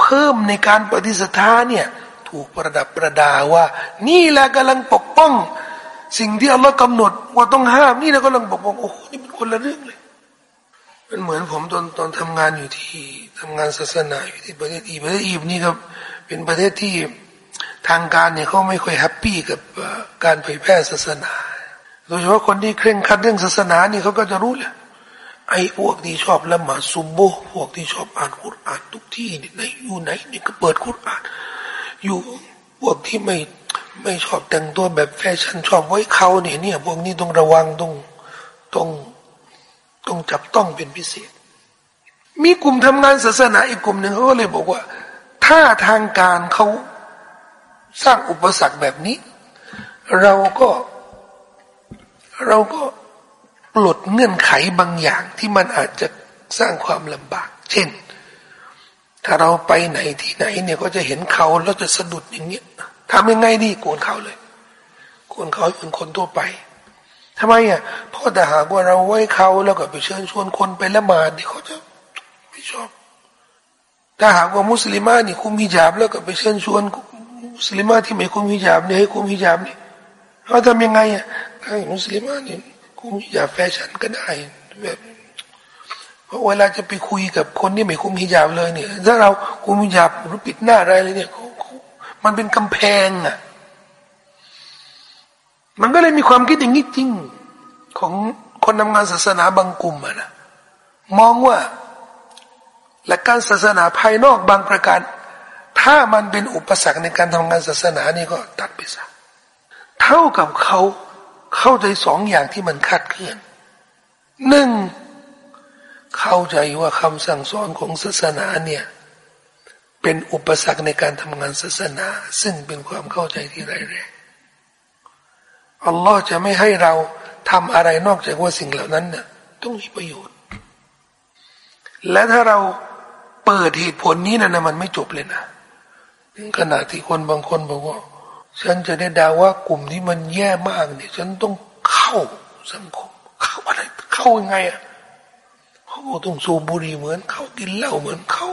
เพิ่มในการปฏิสทาเนี่ย ถูกประดับประดาว่า นี่แหละกำลังปกป้อง สิ่งที่อัลลอฮ์กำหนด ว่าต้องห้ามนี่แหละกำลังปกป้องโอ้โหนี่เป็นคนละเรื่องเลย มันเหมือนผมตอนตอนทำงานอยู่ที่ทำงานศาสนาอยู่ที่ประเทศอีประเทศอีนี่ครับ เป็นประเทศที่ทางการเนี่ยเขาไม่ค่อย happy กับการเผยแพร่ศาสนา โดยเฉพาะคนที่เคร่งครัดเรื่องศาสนานี่เขาก็จะรู้แหละไอ้พวกที่ชอบละหมาดซุบฮิพวกที่ชอบอ่านกุรอานทุกที่ไหนอยู่ไหนนี่ก็เปิดกุรอาน อยู่พวกที่ไม่ไม่ชอบแต่งตัวแบบแฟชั่นชอบไว้เคราเนี่ยเนี่ยพวกนี้ต้องระวังต้องต้องต้องจับต้องเป็นพิเศษ มีกลุ่มทำงานศาสนาอีกกลุ่มหนึ่งเขาก็เลยบอกว่า ถ้าทางการเขาสร้างอุปสรรคแบบนี้ เราก็ เราก็ปลดเงื่อนไขบางอย่างที่มันอาจจะสร้างความลำบาก เช่น ถ้าเราไปไหนที่ไหนเนี่ยก็จะเห็นเขาแล้วจะสะดุดอย่างเงี้ยทำยังไงดีโกนเขาเลยโกนเขาเป็นคนทั่วไปทำไมอะเพราะแต่หากว่าเราไว้เขาแล้วก็ไปเชิญชวนคนไปละหมาดเนี่ยเขาจะไม่ชอบ ถ้าหากว่ามุสลิมานี่คุมฮิญาบแล้วก็ไปเชิญชวนมุสลิมาที่ไม่คุมฮิญาบเนี่ยให้คุมฮิญาบนี่เขาทำยังไงอะ ถ้มุสลิมานี่คุมฮิญาแฟชั่นก็ได้แบบเพราะเวลาจะไปคุยกับคนที่ไม่คุมฮิญาบเลยเนี่ย ถ้าเราคุมฮิญาบหรือปิดหน้าอะไรเลยเนี่ยมันเป็นกำแพงอะ มันก็เลยมีความคิดอย่างนี้จริง ของคนทำงานศาสนาบางกลุ่มอะนะมองว่าหลักการศาสนาภายนอกบางประการ ถ้ามันเป็นอุปสรรคในการทำงานศาสนานี่ก็ตัดไปซะเท่ากับเขา เข้าใจสองอย่างที่มันคาดเคลื่อนหนึ่งเข้าใจว่าคำสั่งสอนของศาสนาเนี่ยเป็นอุปสรรคในการทำงานศาสนา ซึ่งเป็นความเข้าใจที่ร้ายแรงอัลลอฮ์จะไม่ให้เราทำอะไรนอกจากว่าสิ่งเหล่านั้นเนี่ยต้องมีประโยชน์ และถ้าเราเปิดเหตุผลนี้นะนะมันไม่จบเลยนะถึงขณะที่คนบางคนบอกว่า ฉันจะได้ดาว่ากลุ่มที่มันแย่มากเนี่ยฉันต้องเข้าสังคม เข้าอะไรเข้ายังไงอะเขาต้องสูบบุหรี่เหมือนเขากินเหล้าเหมือนเขา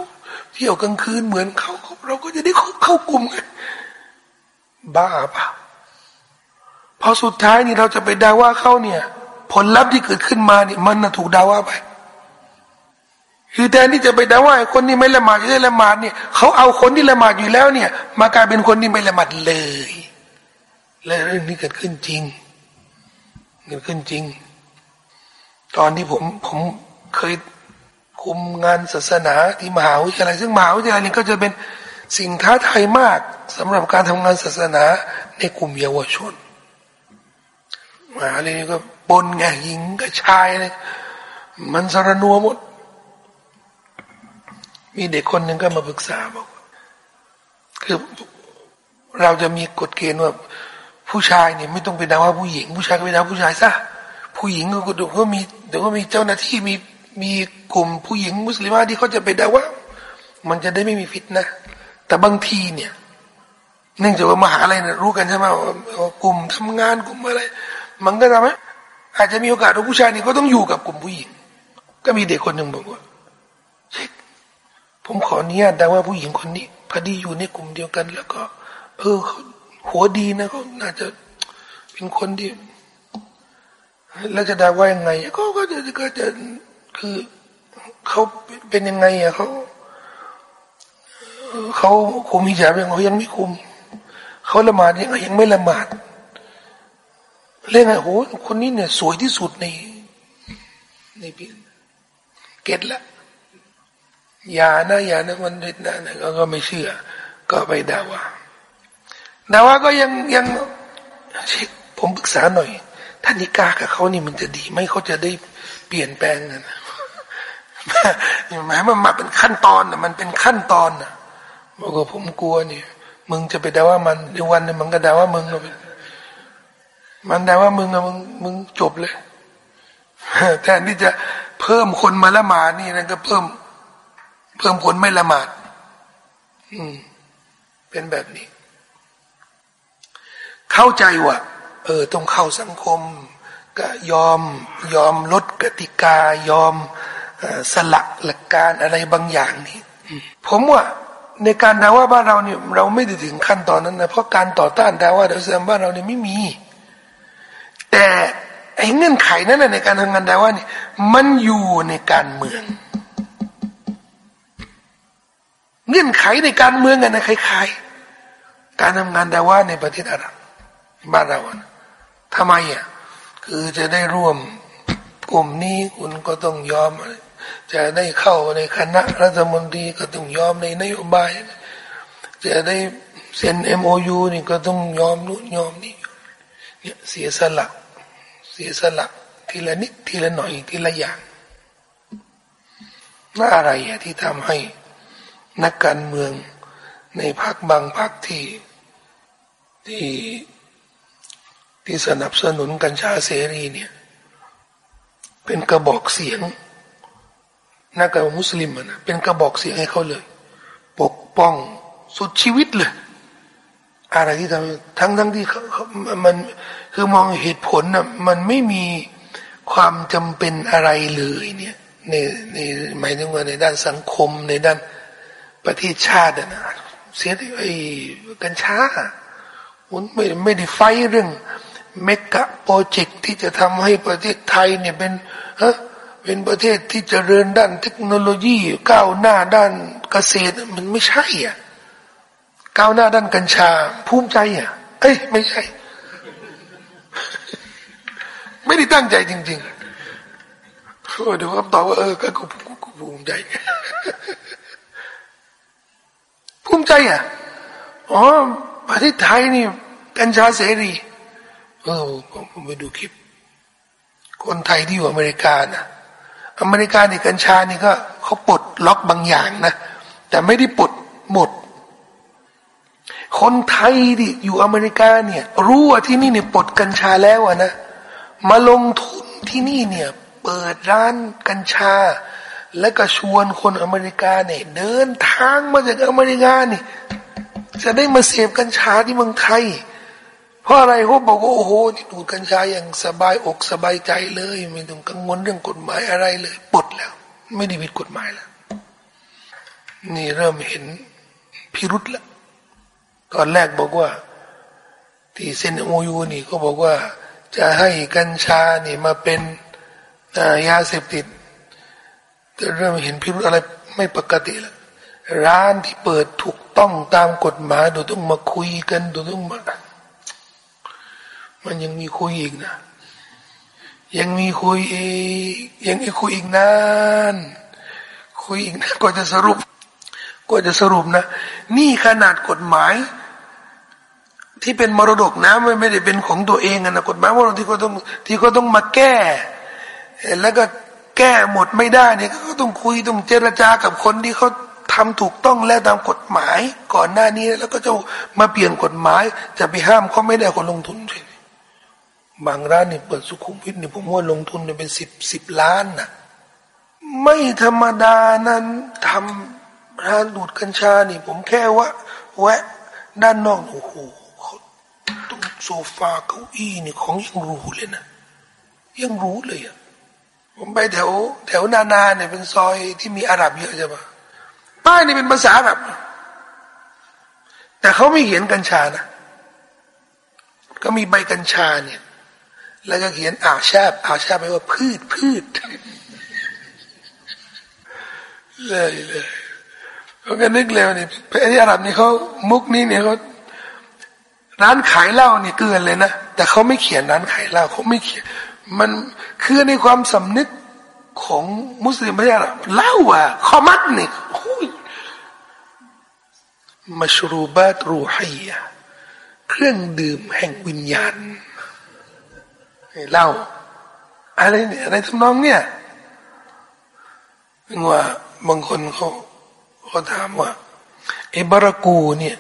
เที่ยวกลางคืนเหมือนเขาเราก็จะได้เข้ากลุ่มไงบ้าเปล่าพอสุดท้ายนี่เราจะไปดาว่าเขาเนี่ย ผลลัพธ์ที่เกิดขึ้นมาเนี่ย มันน่ะถูกดาว่าไป คือแทนที่จะไปดาว่าคนที่ไม่ละหมาดจะได้ละหมาดเนี่ยเขาเอาคนที่ละหมาดอยู่แล้วเนี่ย มากลายเป็นคนที่ไม่ละหมาดเลย และเรื่องนี้เกิดขึ้นจริงเกิดขึ้นจริง ตอนที่ผมผมเคยคุมงานศาสนาที่มหาวิทยาลัยซึ่งมหาวิทยาลัยนี้ก็จะเป็นสิ่งท้าทายมากสำหรับการทำงานศาสนาในกลุ่มเยาวชนมหาวิทยาลัยก็ปนไงหญิงกับชายเลยมันสารนัวหมด มีเด็กคนหนึ่งก็มาปรึกษาบอกคือเราจะมีกฎเกณฑ์ว่าผู้ชายเนี่ยไม่ต้องไปด่าว่าผู้หญิง ผู้ชายก็ไปด่าผู้ชายซะผู้หญิงก็เดี๋ยวก็มีเดี๋ยวก็มีเจ้าหน้าที่มีมีกลุ่มผู้หญิงมุสลิมาที่เขาจะไปด่าว่า มันจะได้ไม่มีฟิตนะ แต่บางทีเนี่ยเนื่องจากว่ามหาอะไรเนี่ยรู้กันใช่ไหมว่ากลุ่มทำงานกลุ่มอะไร มันก็ทำให้อาจจะมีโอกาสว่าผู้ชายนี่ก็ต้องอยู่กับกลุ่มผู้หญิง ก็มีเด็กคนหนึ่งบอกว่า ผมขออนุญาตแต่ว่าผู้หญิงคนนี้พอดีอยู่ในกลุ่มเดียวกัน แล้วก็ เออเขาหัวดีนะเขาน่าจะเป็นคนที่แล้วจะได้ว่ายังไงก็ก็จะก็จะคือเขาเป็นยังไงอะเขาเขาคุมฮิญาบยังเขายังไม่คุมเขาละหมาดยังยังไม่ละหมาดเรื่องไงโหคนนี้เนี่ย สวยที่สุดในในปีเกตละ อย่านะอย่านะมันเด็ดนะนะก็ไม่เชื่อ ก็ไปด่าว่าด่าว่าก็ยังยังผมปรึกษาหน่อยท่านิกากับเขานี่มันจะดีไหมเขาจะได้เปลี่ยนแปลงกันหมายมันมาเป็นขั้นตอนนะมันเป็นขั้นตอนนะบอกว่าผมกลัวนี่มึงจะไปด่าว่ามันในวันนึงมันก็ด่าว่ามึงเรามันด่าว่ามึงอะมึงมึงจบเลยแทนที่จะเพิ่มคนมาละหมานี่นั่นก็เพิ่ม เพิ่มคนไม่ละหมาด อืม เป็นแบบนี้ เข้าใจว่าเออ ต้องเข้าสังคม ก็ยอม ยอมลดกติกา ยอมสละหลักการอะไรบางอย่างนี่ผมว่าในการดาว่าบ้านเราเนี่ยเราไม่ได้ถึงขั้นตอนนั้นนะเพราะการต่อต้านดาว่าเดลซมบ้านเราเนี่ยไม่มี แต่ไอ้เงื่อนไขนั้นในการทำงานดาว่านี่มันอยู่ในการเมือง เงื่อนไขในการเมืองกันนะคล้ายๆการทำงานดาว่าในประเทศอาหรับบ้านเราทำไมอะคือจะได้ร่วมกลุ่มนี้คุณก็ต้องยอม จะได้เข้าในคณะรัฐมนตรีก็ต้องยอมในนโยบาย จะได้เซ็นเอ็มโอยูนี่ก็ต้องยอมนู่นยอมนี่เนี่ยเสียสละเสียสละทีละนิดทีละหน่อยทีละอย่างน่าอะไรอะที่ทำให้ นักการเมืองในพรรคบางพรรคที่ที่ที่สนับสนุนกัญชาเสรีเนี่ยเป็นกระบอกเสียงนักการมุสลิมนะเป็นกระบอกเสียงให้เขาเลย ปกป้องสุดชีวิตเลย อะไรที่ทำทั้งทั้งที่เขามันคือมองเหตุผลนะมันไม่มีความจำเป็นอะไรเลยเนี่ยในในหมายถึงว่าในด้านสังคมในด้าน ประเทศชาตินะเสียไอ้กัญชามันไม่ไม่ได้ไฟเรื่องเมกะโปรเจกต์ที่จะทำให้ประเทศไทยเนี่ยเป็นฮะเป็นประเทศที่จเจริญด้านเทคโนโลยีก้าวหน้าด้านเกษตรมันไม่ใช่อะก้าวหน้าด้านกัญชา ภูมิใจอะ เอ้ยไม่ใช่ ไม่ได้ตั้งใจจริงๆเดี๋ยวคำตอบว่าเออก็กูภูมิใจ ภูมิใจอะอ๋อประเทศไทยนี่กัญชาเสรีเออผมไปดูคลิป คนไทยที่อยู่อเมริกานะอเมริกาในกัญชานี่ก็เขาปลดล็อกบางอย่างนะ แต่ไม่ได้ปลดหมด คนไทยที่อยู่อเมริกาเนี่ย รู้ว่าที่นี่เนี่ยปลดกัญชาแล้วนะ มาลงทุนที่นี่เนี่ย เปิดร้านกัญชา แล้วก็ชวนคนอเมริกาเนี่ยเดินทางมาจากอเมริกานี่ จะได้มาเสพกัญชาที่เมืองไทย เพราะอะไรเขาบอกว่าโอ้โหนี่ดูกัญชาอย่างสบายอกสบายใจเลย ไม่ต้องกังวลเรื่องกฎหมายอะไรเลยปลดแล้ว ไม่ได้ผิดกฎหมายแล้วนี่เริ่มเห็นพิรุษแล้วตอนแรกบอกว่า ที่เซนโอยูนี่ก็บอกว่า จะให้กัญชานี่มาเป็นยาเสพติด เริ่มเห็นพิรุษอะไรไม่ปกติแล้วร้านที่เปิดถูกต้องตามกฎหมายดูต้องมาคุยกันดูต้องมามันยังมีคุยอีกนะ ยังมีคุยอีกยังมีคุยอีกนานคุยอีกนะก็จะสรุป ก็จะสรุปนะ นี่ขนาดกฎหมาย ที่เป็นมรดกนะไม่ไม่ได้เป็นของตัวเองนะกฎหมายมรดกที่เขาต้องที่เขาต้องมาแก้ แล้วก็ แก้หมดไม่ได้เนี่ยก็ต้องคุยต้องเจรจากับคนที่เขาทำถูกต้องแล้วตามกฎหมาย ก่อนหน้านี้แล้วก็จะมาเปลี่ยนกฎหมาย จะไปห้ามเขาไม่ได้คนลงทุนใช่บางร้านนี่เปิดสุขุมวิทนี่ผมว่าลงทุนเป็นสิบสิบล้านนะไม่ธรรมดานั้นทำร้านดูดกัญชานี่ ผมแค่ว่าแวะด้านนอกโอ้โหตรงโซฟาเก้าอี้นี่ของยังรู้เลยนะยังรู้เลยอะ ผมไปแถว แถวนานาเนี่ยเป็นซอยที่มีอาหรับเยอะใช่ปะป้ายนี่เป็นภาษาแบบ แต่เขาไม่เขียนกัญชานะก็มีใบกัญชาเนี่ย แล้วก็เขียนอาชาบอาชาบแปลว่าพืชพืชเลยเลยเขาก็นึกแล้วนี่พระอาหรับนี่เขามุกนี้เนี่ยเขาร้านขายเหล้านี่เกินเลยนะแต่เขาไม่เขียนร้านขายเหล้าเขาไม่เขียน มันคือในความสำนึกของมุสลิมพระอาหรับเล่าว่าขอมัดนี่มัชรูบาตรูฮียเครื่องดื่มแห่งวิญญาณเล่าอะไรเนี่ยอะไรทำนองเนี่ยว่าบางคนเขาเขาถามว่าไอ้บารากูเนี่ย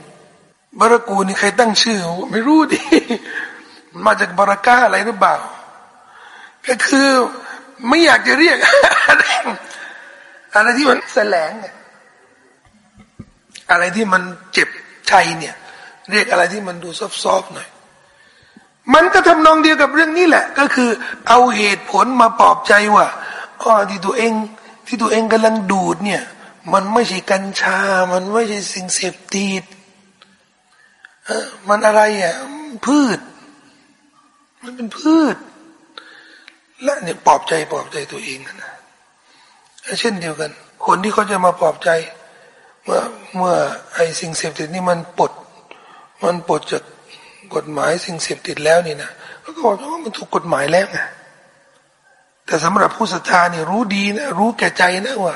บารากูนี่ใครตั้งชื่อ ไม่รู้ดิมาจากบาราก้าอะไรหรือเปล่า ก็คือไม่อยากจะเรียกอะไรที่มันแสลงอะไรที่มันเจ็บใจเนี่ย เรียกอะไรที่มันดูซอฟๆหน่อย มันก็ทำนองเดียวกับเรื่องนี้แหละ ก็คือ เอาเหตุผลมาปลอบใจว่าอ๋อที่ตัวเอง ที่ตัวเองกำลังดูดเนี่ย มันไม่ใช่กัญชา มันไม่ใช่สิ่งเสพติดเออมันอะไรอะพืช มันเป็นพืช และเนี่ยปลอบใจปลอบใจตัวเองนะเช่นเดียวกัน คนที่เขาจะมาปลอบใจ เมื่อเมื่อไอ้สิ่งเสพติดนี่มันปลดมันปลดจากกฎหมายสิ่งเสพติดแล้วนี่นะก็บอกว่ามันถูกกฎหมายแล้วไงแต่สำหรับผู้ศรัทธาเนี่ยรู้ดีนะรู้แก่ใจนะว่า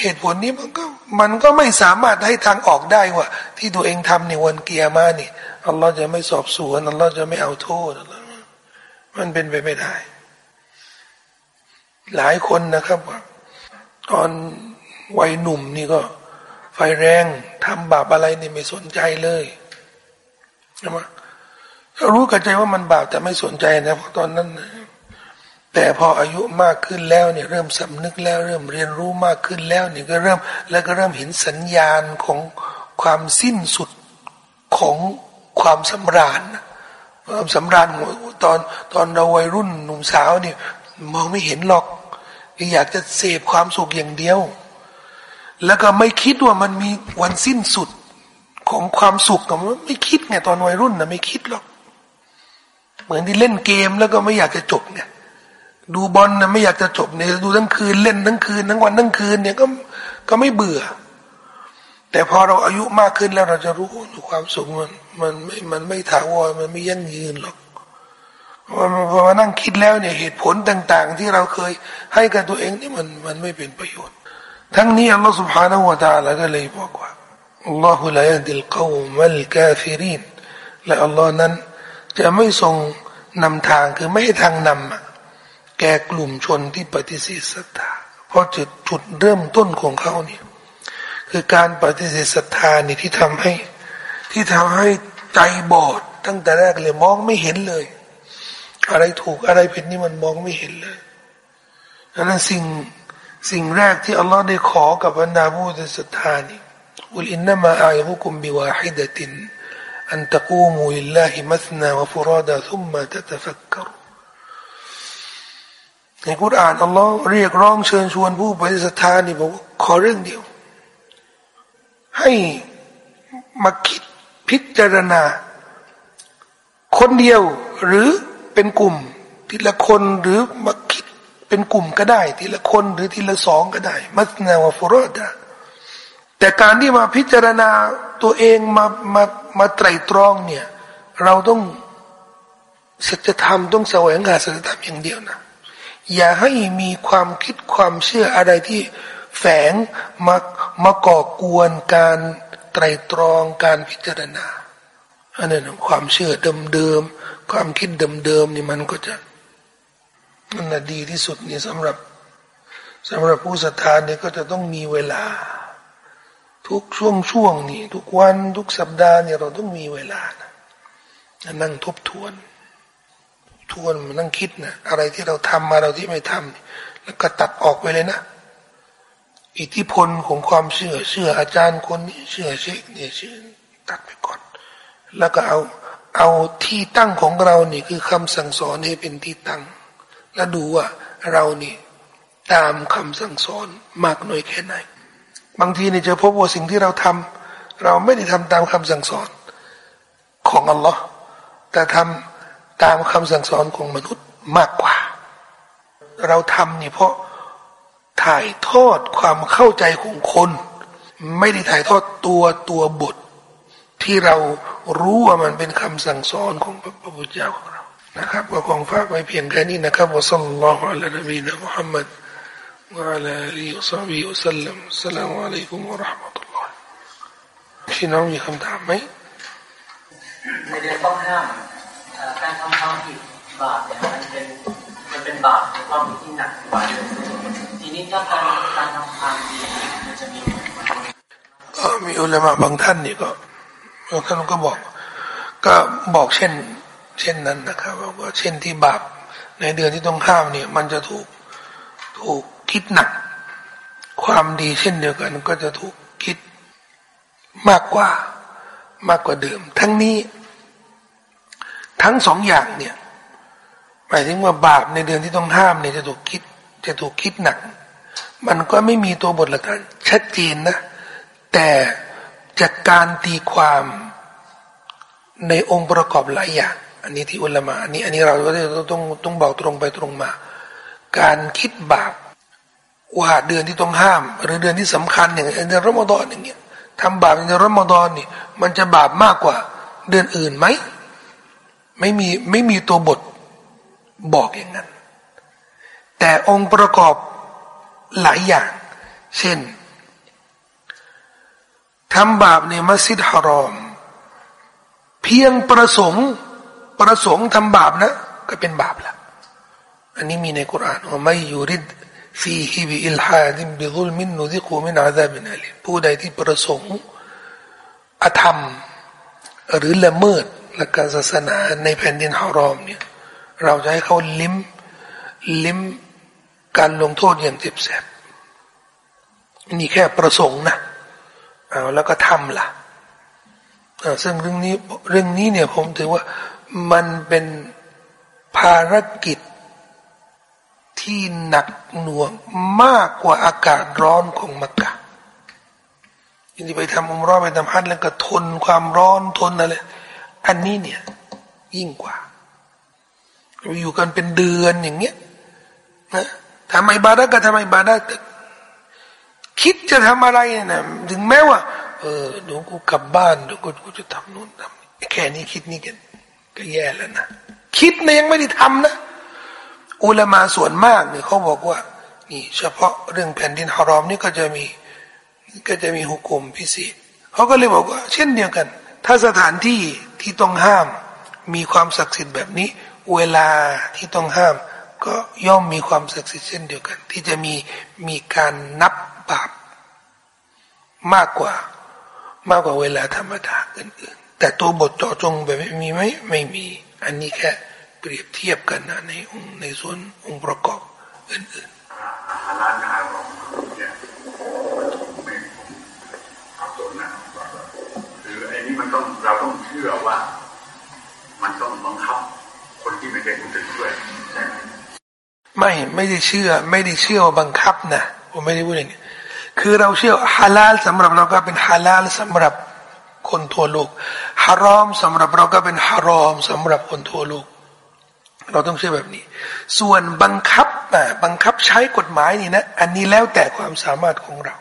เหตุผลนี้มันก็มันก็ไม่สามารถให้ทางออกได้ว่า ที่ตัวเองทำในวันเกียร์มานี่อัลลอฮ์จะไม่สอบสวนอัลลอฮ์จะไม่เอาโทษมันเป็นไปไม่ได้ หลายคนนะครับ ตอนวัยหนุ่มนี่ก็ไฟแรงทำบาปอะไรนี่ไม่สนใจเลยใช่ไหมรู้กันใจว่ามันบาปแต่ไม่สนใจนะเพราะตอนนั้นแต่พออายุมากขึ้นแล้วเนี่ยเริ่มสำนึกแล้วเริ่มเรียนรู้มากขึ้นแล้วเนี่ยก็เริ่มแล้วก็เริ่มเห็นสัญญาณของความสิ้นสุดของความสำราญความสำราญตอนตอนเราวัยรุ่นหนุ่มสาวเนี่ยมองไม่เห็นหรอก อยากจะเสพความสุขอย่างเดียว แล้วก็ไม่คิดว่ามันมีวันสิ้นสุดของความสุขกับไม่คิดไงตอนวัยรุ่นนะไม่คิดหรอก เหมือนที่เล่นเกมแล้วก็ไม่อยากจะจบไงดูบอลนะไม่อยากจะจบเนี่ยดูทั้งคืนเล่นทั้งคืนทั้งวันทั้งคืนเนี่ยก็ก็ไม่เบื่อ แต่พอเราอายุมากขึ้นแล้วเราจะรู้ความสุขมันมันไม่มันไม่ถาวรมันไม่ยั่งยืนหรอก พอมานั่งคิดแล้วเนี่ยเหตุผลต่าง ๆ ที่เราเคยให้กับตัวเองนี่มันมันไม่เป็นประโยชน์ทั้งนี้อัลลอฮฺ سبحانه และ تعالى ก็เลยบอกว่าอัลลอฮฺละยัดิลกอมัลกาฟิรินและอัลลอฮ์นั้นจะไม่ทรง นำทางคือไม่ให้ทางนำแก่กลุ่มชนที่ปฏิเสธศรัทธาเพราะจุดจุดเริ่มต้นของเขาเนี่ยคือการปฏิเสธศรัทธานี่ที่ทำให้ที่ทำให้ใจบอด ตั้งแต่แรกเลยมองไม่เห็นเลย อะไรถูกอะไรผิดนี่มันมองไม่เห็นเลยดังนั้นสิ่งสิ่งแรกที่อัลลอฮ์ได้ขอกับบรรดาผู้ศรัทธานี่อุลอินนามาอายุคุมบิวาฮิดะตินอันตะกูมูลิลลาฮิมัสนาวะฟุราดะทุมมาตะตะฟักกรในกุรอานอัลลอฮ์เรียกร้องเชิญชวนผู้ปฏิสัทธานี่บอกว่าขอเรื่องเดียว ให้มาคิดพิจารณา คนเดียวหรือ เป็นกลุ่ม ทีละคนหรือมาคิดเป็นกลุ่มก็ได้ ทีละคนหรือทีละสองก็ได้ มัสนาวฟุรอดาแต่การที่มาพิจารณาตัวเองมามามาไตรตรองเนี่ย เราต้องสัจธรรมต้องแสวงหาสัจธรรมอย่างเดียวนะอย่าให้มีความคิดความเชื่ออะไรที่แฝงมามาก่อกวนการไตรตรองการพิจารณาอันนั้นความเชื่อเดิม ความคิดเดิมๆนี่มันก็จะมันดีที่สุดนี่สำหรับสำหรับผู้ศรัทธาเนี่ยก็จะต้องมีเวลา ทุกช่วงช่วงนี่ทุกวันทุกสัปดาห์เนี่ยเราต้องมีเวลานะนั่งทบทวน ทวนมันนั่งคิดนะอะไรที่เราทำมาเราที่ไม่ทำแล้วก็ตัดออกไปเลยนะอิทธิพลของความเชื่อเชื่ออาจารย์คนนี้เชื่อเชคเนี่ยเชื่อตัดไปก่อน แล้วก็เอา เอาที่ตั้งของเรานี่คือคำสั่งสอนให้เป็นที่ตั้ง แล้วดูว่าเรานี่ตามคำสั่งสอนมากน้อยแค่ไหน บางทีนี่จะพบว่าสิ่งที่เราทำเราไม่ได้ทำตามคำสั่งสอนของอัลลอฮ์แต่ทำตามคำสั่งสอนของมนุษย์มากกว่า เราทำนี่เพราะถ่ายทอดความเข้าใจของคน ไม่ได้ถ่ายทอดตัวตัวบท ที่เรารู้ว่ามันเป็นคำสั่งสอนของพระพุทธเจ้าของเรานะครับก็ของฝากไว้เพียงแค่นี้นะครับวะสัลลัลลอฮุอะลัยนบีนะมุฮัมมัดวะอะลาอัลีอัลลอฮฺสัลลัมสัลลัมอะลัยกุมวะราะห์มะตุลลอฮ์พี่น้องมีคำถามไหมในเรื่องต้องห้ามการทำความผิดบาปเนี่ยมันเป็นมันเป็นบาปความผิดที่หนักกว่าทีนี้ถ้าการการทำความดีมันจะมีก็มีอุลามะบางท่านนี่ก็ บางท่านก็บอก ก็บอกเช่น เช่นนั้นนะครับว่าเช่นที่บาปในเดือนที่ต้องห้ามเนี่ย มันจะถูกถูกคิดหนัก ความดีเช่นเดียวกัน ก็จะถูกคิดมากกว่ามากกว่าเดิม ทั้งนี้ ทั้งสองอย่างเนี่ยหมายถึงว่าบาปในเดือนที่ต้องห้ามเนี่ยจะถูกคิด จะถูกคิดหนัก มันก็ไม่มีตัวบทหลักฐานชัดเจนนะ แต่ จากการตีความในองค์ประกอบหลายอย่าง อันนี้ที่อุลามะอันนี้อันนี้เราก็ต้องต้องบอกตรงไปตรงมา การคิดบาปว่าเดือนที่ต้องห้าม หรือเดือนที่สำคัญอย่างเดือนรอมฎอนอย่างเงี้ยทำบาปในเดือนรอมฎอนนี่มันจะบาปมากกว่าเดือนอื่นไหมไม่มีไม่มีตัวบทบอกอย่างนั้น แต่องค์ประกอบหลายอย่าง เช่น ทำบาปในมัสยิดฮารอม เพียงประสงค์ประสงค์ทำบาปนะ ก็เป็นบาปละอันนี้มีในกุรานว่าไม่ยูริดฟีฮิบิอิลฮาดิมบิซุลมินนุดิกูมินอาซาบินาลีผู้ใดที่ประสงค์อธรรม หรือละเมิดหลักการศาสนาในแผ่นดินฮารอมเนี่ยเราจะให้เขาลิ้มลิ้มการลงโทษอย่างเจ็บแสบนี่แค่ประสงค์นะ เอาแล้วก็ทำละ่ะซึ่งเรื่องนี้เรื่องนี้เนี่ยผมถือว่ามันเป็นภารกิจที่หนักหน่วงมากกว่าอากาศร้อนของมักกะยินดีไปทำอุมรอไปทำฮัทแล้วก็ทนความร้อนทนอะไรอันนี้เนี่ยยิ่งกว่าอยู่กันเป็นเดือนอย่างเงี้ยนะทำไมบาดาก็ทำไมบาดา คิดจะทำอะไรนะถึงแม้ว่า เออเดี๋ยวกูกลับบ้านเดี๋ยวกูจะทำนู่นทำแค่นี้คิดนี่กันก็แย่แล้วนะคิดนะยังไม่ได้ทำนะ อุลามาส่วนมากเนี่ยเขาบอกว่า นี่ เฉพาะเรื่องแผ่นดินฮารอมนี่ก็จะมี ก็จะมีหุกุมพิเศษเขาก็เลยบอกว่า เช่นเดียวกัน ถ้าสถานที่ที่ต้องห้าม มีความศักดิ์สิทธิ์แบบนี้ เวลาที่ต้องห้าม ก็ย่อมมีความศักดิ์สิทธิ์เช่นเดียวกัน ที่จะมีมีการนับ บาป มากกว่ามากกว่าเวลาธรรมดาอื่นๆ แต่ตัวบทเจาะจงแบบมีไหมไม่มี อันนี้แค่เปรียบเทียบกันนะในองในส่วนองค์ประกอบอื่นๆาาารอมเนี่ยไม่ขับสนนี้มันต้องเราต้องเชื่อว่า มันต้องบังคับคนที่ไม่เป็นมุสลิมด้วยใช่ไหมไม่ไม่ได้เชื่อ ไม่ได้เชื่อว่าบังคับนะผมไม่ได้พูดอย่างนี้ คือเราเชื่อฮาลาลสำหรับเราก็เป็นฮาลาลสำหรับคนทั่วโลกฮารอมสำหรับเราก็เป็นฮารอมสำหรับคนทั่วโลก เราต้องเชื่อแบบนี้ ส่วนบังคับอ่บังคับใช้กฎหมายนี่นะ อันนี้แล้วแต่ความสามารถของเรา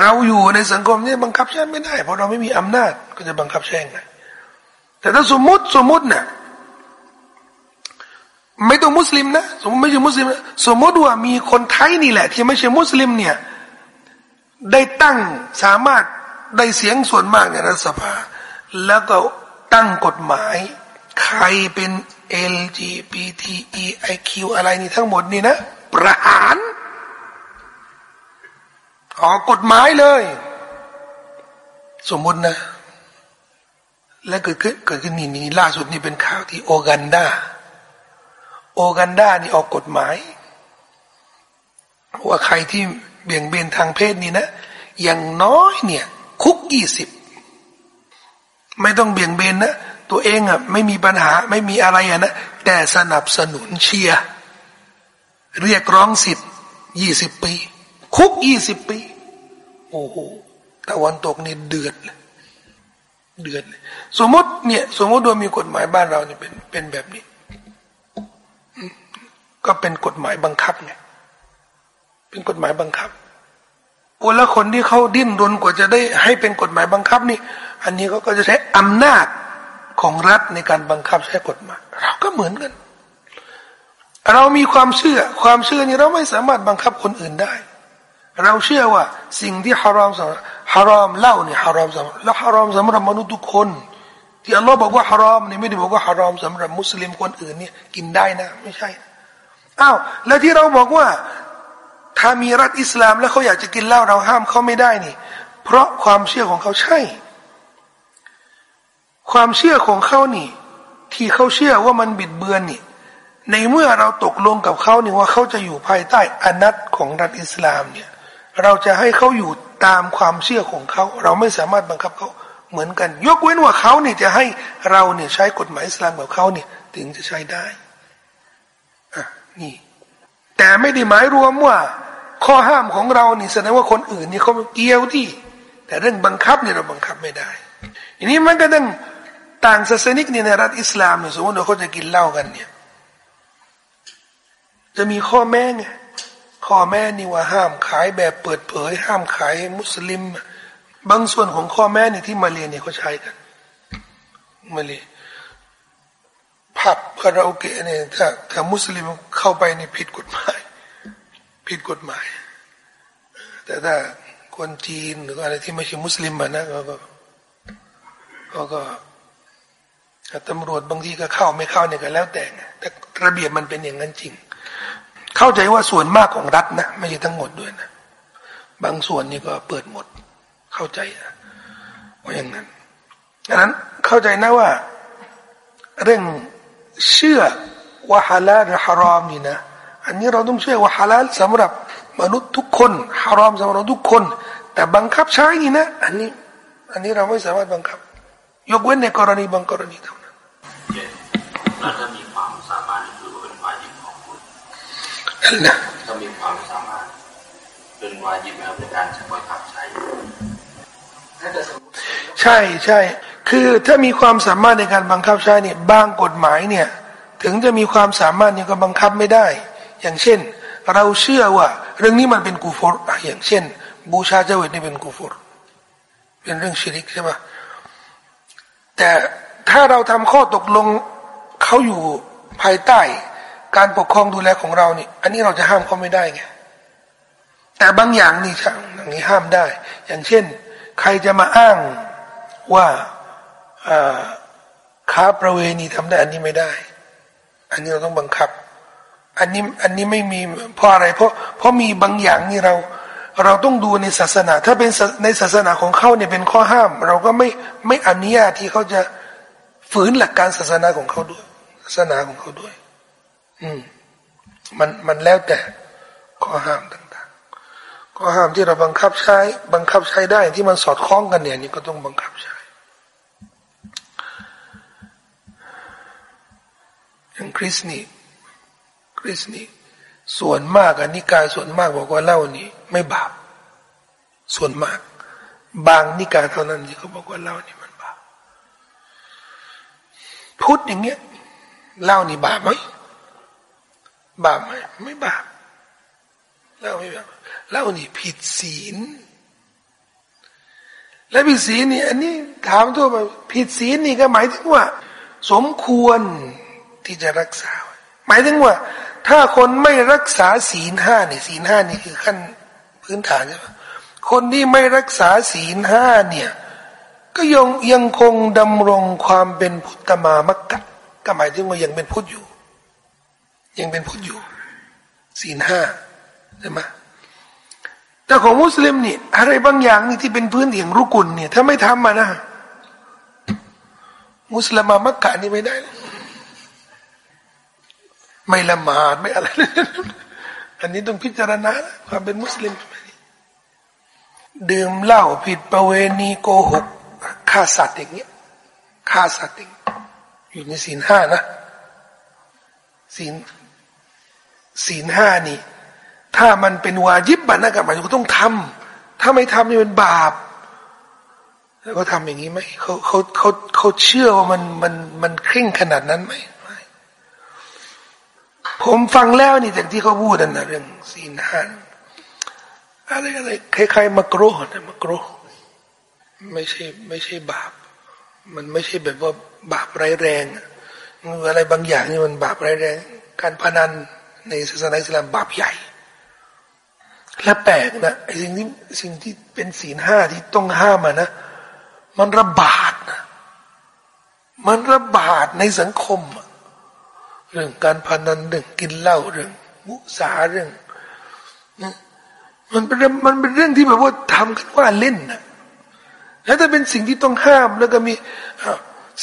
เราอยู่ในสังคมนี้บังคับใช้ไม่ได้ เพราะเราไม่มีอำนาจก็จะบังคับใช้ไงแต่ถ้าสมมติสมมตินะ่ะไม่ต้องมุสลิมนะสมมติไม่ใช่มุสลิมสมมติว่ามีคนไทยนี่แหละ ที่ไม่ใช่มุสลิมเนี่ย ได้ตั้งสามารถได้เสียงส่วนมากในรัฐสภา แล้วก็ตั้งกฎหมาย ใครเป็น LGBTEIQ อะไรนี่ทั้งหมดนี่นะ ประหารออกกฎหมายเลย สมมตินะ และเกิดขึ้นเกิดขึ้นนี่นี่ล่าสุดนี่เป็นข่าวที่โอกันดาโอกันดานี่ออกกฎหมาย ว่าใครที่ เบี่ยงเบนทางเพศนี่นะ อย่างน้อยเนี่ย คุกยี่สิบไม่ต้องเบี่ยงเบนนะ ตัวเองอะไม่มีปัญหาไม่มีอะไรอะนะ แต่สนับสนุนเชียร์เรียกร้องสิทธิ์ยี่สิบปี คุกยี่สิบปี โอ้โหตะวันตกนี่เดือดเลยเดือดเลยสมมติเนี่ย สมมติว่ามีกฎหมายบ้านเราเนี่ยเป็นเป็นแบบนี้ ก็เป็นกฎหมายบังคับไง เป็นกฎหมายบังคับโอ้แล้วคนที่เขาดิ้นรนกว่าจะได้ให้เป็นกฎหมายบังคับนี่ อันนี้เขาก็จะใช้อำนาจของรัฐในการบังคับใช้กฎหมาย เราก็เหมือนกัน เรามีความเชื่อ ความเชื่อนี้เราไม่สามารถบังคับคนอื่นได้ เราเชื่อว่าสิ่งที่ฮารอมสำหรับฮารอมเล่าเนี่ยฮารอมสำหรับแล้วฮารอมสำหรับมนุษย์ทุกคนที่อัลลอฮ์บอกว่าฮารอมนี่ไม่ได้บอกว่าฮารอมสำหรับมุสลิมคนอื่นเนี่ยกินได้นะ ไม่ใช่อ้าวแล้วที่เราบอกว่า ถ้ามีรัฐอิสลามแล้วเขาอยากจะกินเหล้าเราห้ามเขาไม่ได้นี่ เพราะความเชื่อของเขาใช่ ความเชื่อของเขานี่ ที่เขาเชื่อว่ามันบิดเบือนนี่ ในเมื่อเราตกลงกับเขานี่ว่าเขาจะอยู่ภายใต้อนัตของรัฐอิสลามเนี่ย เราจะให้เขาอยู่ตามความเชื่อของเขา เราไม่สามารถบังคับเขาเหมือนกัน ยกเว้นว่าเขาเนี่ยจะให้เราเนี่ยใช้กฎหมายอิสลามแบบเขาเนี่ยถึงจะใช้ได้อะนี่ แต่ไม่ได้หมายรวมว่า ข้อห้ามของเรานี่แสดงว่าคนอื่นนี่เขาเกี่ยวที่ แต่เรื่องบังคับเนี่ยเราบังคับไม่ได้อันนี้มันก็ต้องต่างศาสนิกเนี่ยในรัฐอิสลามเนี่ยสมมติว่าเขาจะกินเหล้ากันเนี่ย จะมีข้อแม้ไงข้อแม่นี่ว่าห้ามขายแบบเปิดเผย ห้ามขายมุสลิม บางส่วนของข้อแม่นี่ที่มาเรียนเนี่ยเขาใช้กันมาเรียนผับคาราโอเกะเนี่ยถ้าถ้ามุสลิมเข้าไปนี่ผิดกฎหมาย ผิดกฎหมาย แต่ถ้าคนจีนหรืออะไรที่ไม่ใช่มุสลิมนะก็ก็ก็ตำรวจบางทีก็เข้าไม่เข้าเนี่ยก็แล้วแต่ แต่ระเบียบมันเป็นอย่างนั้นจริง เข้าใจว่าส่วนมากของรัฐนะไม่ใช่ทั้งหมดด้วยนะ บางส่วนนี่ก็เปิดหมด เข้าใจนะว่าอย่างนั้นดังนั้นเข้าใจนะว่า เรื่องเชื่อว่าฮาลาหรือฮารอมนี่นะ อันนี้เราต้องเชื่อว่าฮาลาลสำหรับมนุษย์ทุกคนฮารอมสำหรับทุกคน แต่บังคับใช้นี่นะ อันนี้ อันนี้เราไม่สามารถบังคับ ยกเว้นในกรณีบางกรณีเท่านั้นถ้ามีความสามารถคือเป็นวาจิบของคุณนะถ้ามีความสามารถเป็นวาจิบในการใช้บังคับใช้ใช่ใช่คือถ้ามีความสามารถในการบังคับใช้เนี่ยบางกฎหมายเนี่ย ถึงจะมีความสามารถเนี่ยก็บังคับไม่ได้ อย่างเช่น เราเชื่อว่า เรื่องนี้มันเป็นกูฟอร์อย่างเช่น บูชาเจวิตนี่เป็นกูฟอร์เป็นเรื่องชิริกใช่ไหมแต่ถ้าเราทำข้อตกลงเขาอยู่ภายใต้ การปกครองดูแลของเรานี่อันนี้เราจะห้ามเขาไม่ได้ไงแต่บางอย่างนี่ช่างอย่างนี้ห้ามได้ อย่างเช่น ใครจะมาอ้างว่าค้าประเวณีทำได้ อันนี้ไม่ได้ อันนี้เราต้องบังคับ อันนี้อันนี้ไม่มีเพราะอะไร เพราะเพราะมีบางอย่างนี่เรา เราต้องดูในศาสนา ถ้าเป็นในศาสนาของเขาเนี่ยเป็นข้อห้าม เราก็ไม่ไม่อนุญาตที่เขาจะฝืนหลักการศาสนาของเขาด้วย ศาสนาของเขาด้วย อืม มันมันแล้วแต่ข้อห้ามต่างๆ ข้อห้ามที่เราบังคับใช้ บังคับใช้ได้ที่มันสอดคล้องกันเนี่ยนี่ก็ต้องบังคับใช้ อย่างคริสนี่ ริสนี่ส่วนมากอันนิกายส่วนมากบอกว่าเล่านี่ไม่บาป ส่วนมาก บางนิกายเท่านั้นที่เขาบอกว่าเล่านี่มันบาปพูดอย่างเงี้ยเล่านี่บาปไหมบาปไหมไม่บาปเล่าไม่บาปเล่านี่ผิดศีล และผิดศีลนี่อันนี้ถามตัวมาผิดศีลนี่ก็หมายถึงว่า สมควรที่จะรักษา หมายถึงว่า ถ้าคนไม่รักษาศีลห้าเนี่ยศีลห้านี่คือขั้นพื้นฐานใช่ไหมคนที่ไม่รักษาศีลห้าเนี่ย ก็ยังยังคงดำรงความเป็นพุทธมามักกะก็หมายถึงว่ายังเป็นพุทธอยู่ ยังเป็นพุทธอยู่ ศีลห้าใช่ไหมแต่ของมุสลิมนี่อะไรบางอย่างนี่ที่เป็นพื้นอย่างรุกุลเนี่ย ถ้าไม่ทำมานะ มุสลิมมามักกะนี่ไม่ได้ ไม่ละหมาดไม่อะไร อันนี้ต้องพิจารณาความเป็นมุสลิม ดื่มเหล้าผิดประเวณีโกหกฆ่าสัตว์อย่างเงี้ยฆ่าสัตว์อย่างอยู่ในศีลห้านะศีลศีลห้านี่ ถ้ามันเป็นวาจิบบันนะกับมันก็ต้องทำถ้าไม่ทำนี่เป็นบาป แล้วก็ทำอย่างนี้ไหมเขาเขาเขาเขาเชื่อว่ามันมันมันเคร่งขนาดนั้นไหม ผมฟังแล้วนี่จากที่เขาพูดนะเรื่องศีลห้าอะไรอะไรคล้ายๆมะกรูนะมะกรูไม่ใช่ไม่ใช่บาป มันไม่ใช่แบบว่าบาปร้ายแรงอะไรบางอย่างนี่มันบาปร้ายแรง การพนันในศาสนาอิสลามบาปใหญ่ และแปลกนะไอ้สิ่งที่สิ่งที่เป็นศีลห้าที่ต้องห้ามนะ มันระบาดนะมันระบาดในสังคมอะ เรื่องการพนันเรื่องกินเหล้าเรื่องมุสาเรื่องมันเป็นมันเป็นเรื่องที่แบบว่าทำกันว่าเล่นนะแล้วถ้าเป็นสิ่งที่ต้องห้ามแล้วก็มี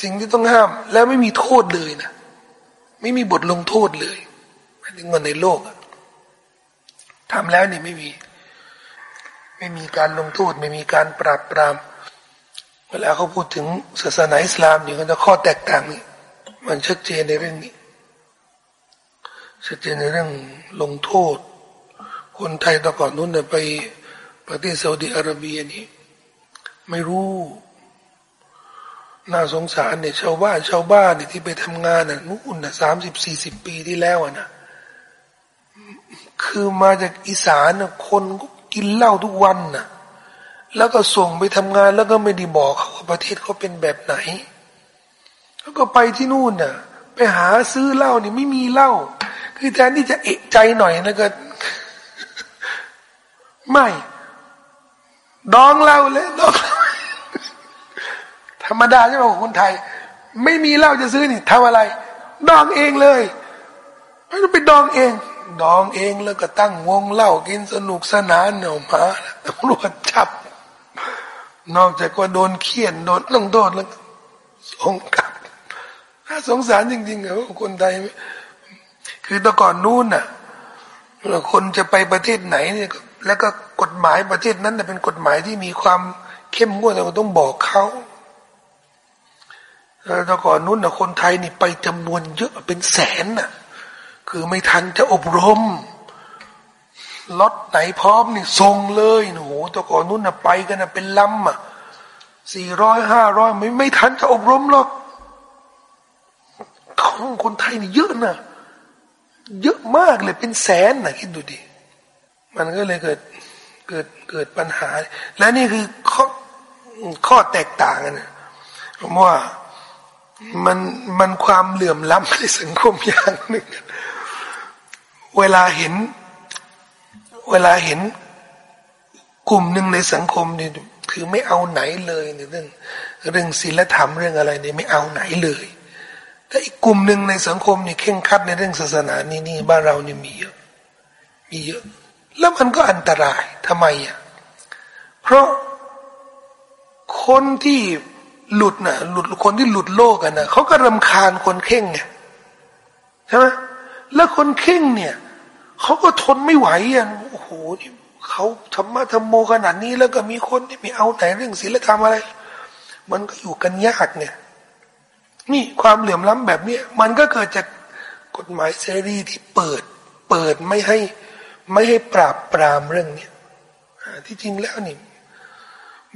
สิ่งที่ต้องห้าม แล้วไม่มีโทษเลยนะไม่มีบทลงโทษเลยหมายถึงเงินในโลกทำแล้วนี่ไม่มี ไม่มีการลงโทษ ไม่มีการปราบปราม เวลาเขาพูดถึงศาสนาอิสลามเนี่ยเขาจะข้อแตกต่างนี่มันชัดเจนในเรื่องนี้ ชัดเจนในเรื่องลงโทษ คนไทยตะก่อนนู้นเนี่ยไปประเทศซาอุดิอาระเบียนี่ไม่รู้ น่าสงสารเนี่ยชาวบ้านชาวบ้านเนี่ยที่ไปทำงานน่ะนู่นน่ะสามสิบสี่สิบปีที่แล้วนะคือมาจากอีสานน่ะคนก็กินเหล้าทุกวันน่ะ แล้วก็ส่งไปทำงานแล้วก็ไม่ได้บอกเขาว่าประเทศเขาเป็นแบบไหน แล้วก็ไปที่นู่นน่ะ ไปหาซื้อเหล้านี่ไม่มีเหล้า คือแทนที่จะเอะใจหน่อยนะก็ไม่ดองเหล้าเลยดองธรรมดาใช่ไหมของคนไทย ไม่มีเหล้าจะซื้อนี่ทำอะไร ดองเองเลยไม่ต้องไปดองเอง ดองเองแล้วก็ตั้งวงเหล้ากินสนุกสนานเนามาตำรวจจับ นอกจากว่าโดนเคี่ยนโดนลงโทษแล้วสงกลับถ้าสงสารจริงๆเหรอคนไทย คือแต่ก่อนนู้นน่ะคนจะไปประเทศไหนเนี่ยแล้วก็กฎหมายประเทศนั้นเป็นกฎหมายที่มีความเข้มงวดเราต้องบอกเขาแต่ก่อนนู้นน่ะคนไทยนี่ไปจำนวนเยอะเป็นแสนน่ะ คือไม่ทันจะอบรมรถไหนพร้อมนี่ส่งเลยโอ้โหแต่ก่อนนู้นน่ะไปกันน่ะเป็นลำอะสี่ร้อยห้าร้อยไม่ไม่ทันจะอบรมหรอกของคนไทยนี่เยอะน่ะ เยอะมากเลยเป็นแสนนะคิดดูดิมันก็เลยเกิดเกิดเกิดปัญหา และนี่คือข้อข้อแตกต่างกันนะผมว่ามันมันความเหลื่อมล้ำในสังคมอย่างหนึ่ง เวลาเห็น เวลาเห็นกลุ่มหนึ่งในสังคมเนี่ยคือไม่เอาไหนเลยในเรื่องเรื่องศีลธรรมเรื่องอะไรเนี่ยไม่เอาไหนเลย ถ้าอีกกลุ่มหนึ่งในสังคมนี่เข่งคัดในเรื่องศาสนานี่นี่บ้านเรานี่มีเยอะ มีเยอะ แล้วมันก็อันตรายทำไมอะเพราะคนที่หลุดนะ่ะ หลุดคนที่หลุดโลกกันนะเขาก็รำคาญคนเข่งไงใช่ไหมแล้วคนเข่งเนี่ยเขาก็ทนไม่ไหวอะโอ้โหเขาธรรมะธรรมโมขนาดนี้แล้วก็มีคนที่ไม่เอาไหนเรื่องศีลธรรมอะไร มันก็อยู่กันยากเนี่ย นี่ความเหลื่อมล้ำแบบเนี้ยมันก็เกิดจากกฎหมายเสรีที่เปิด เปิดไม่ให้ไม่ให้ปราบปรามเรื่องเนี้ยที่จริงแล้วนี่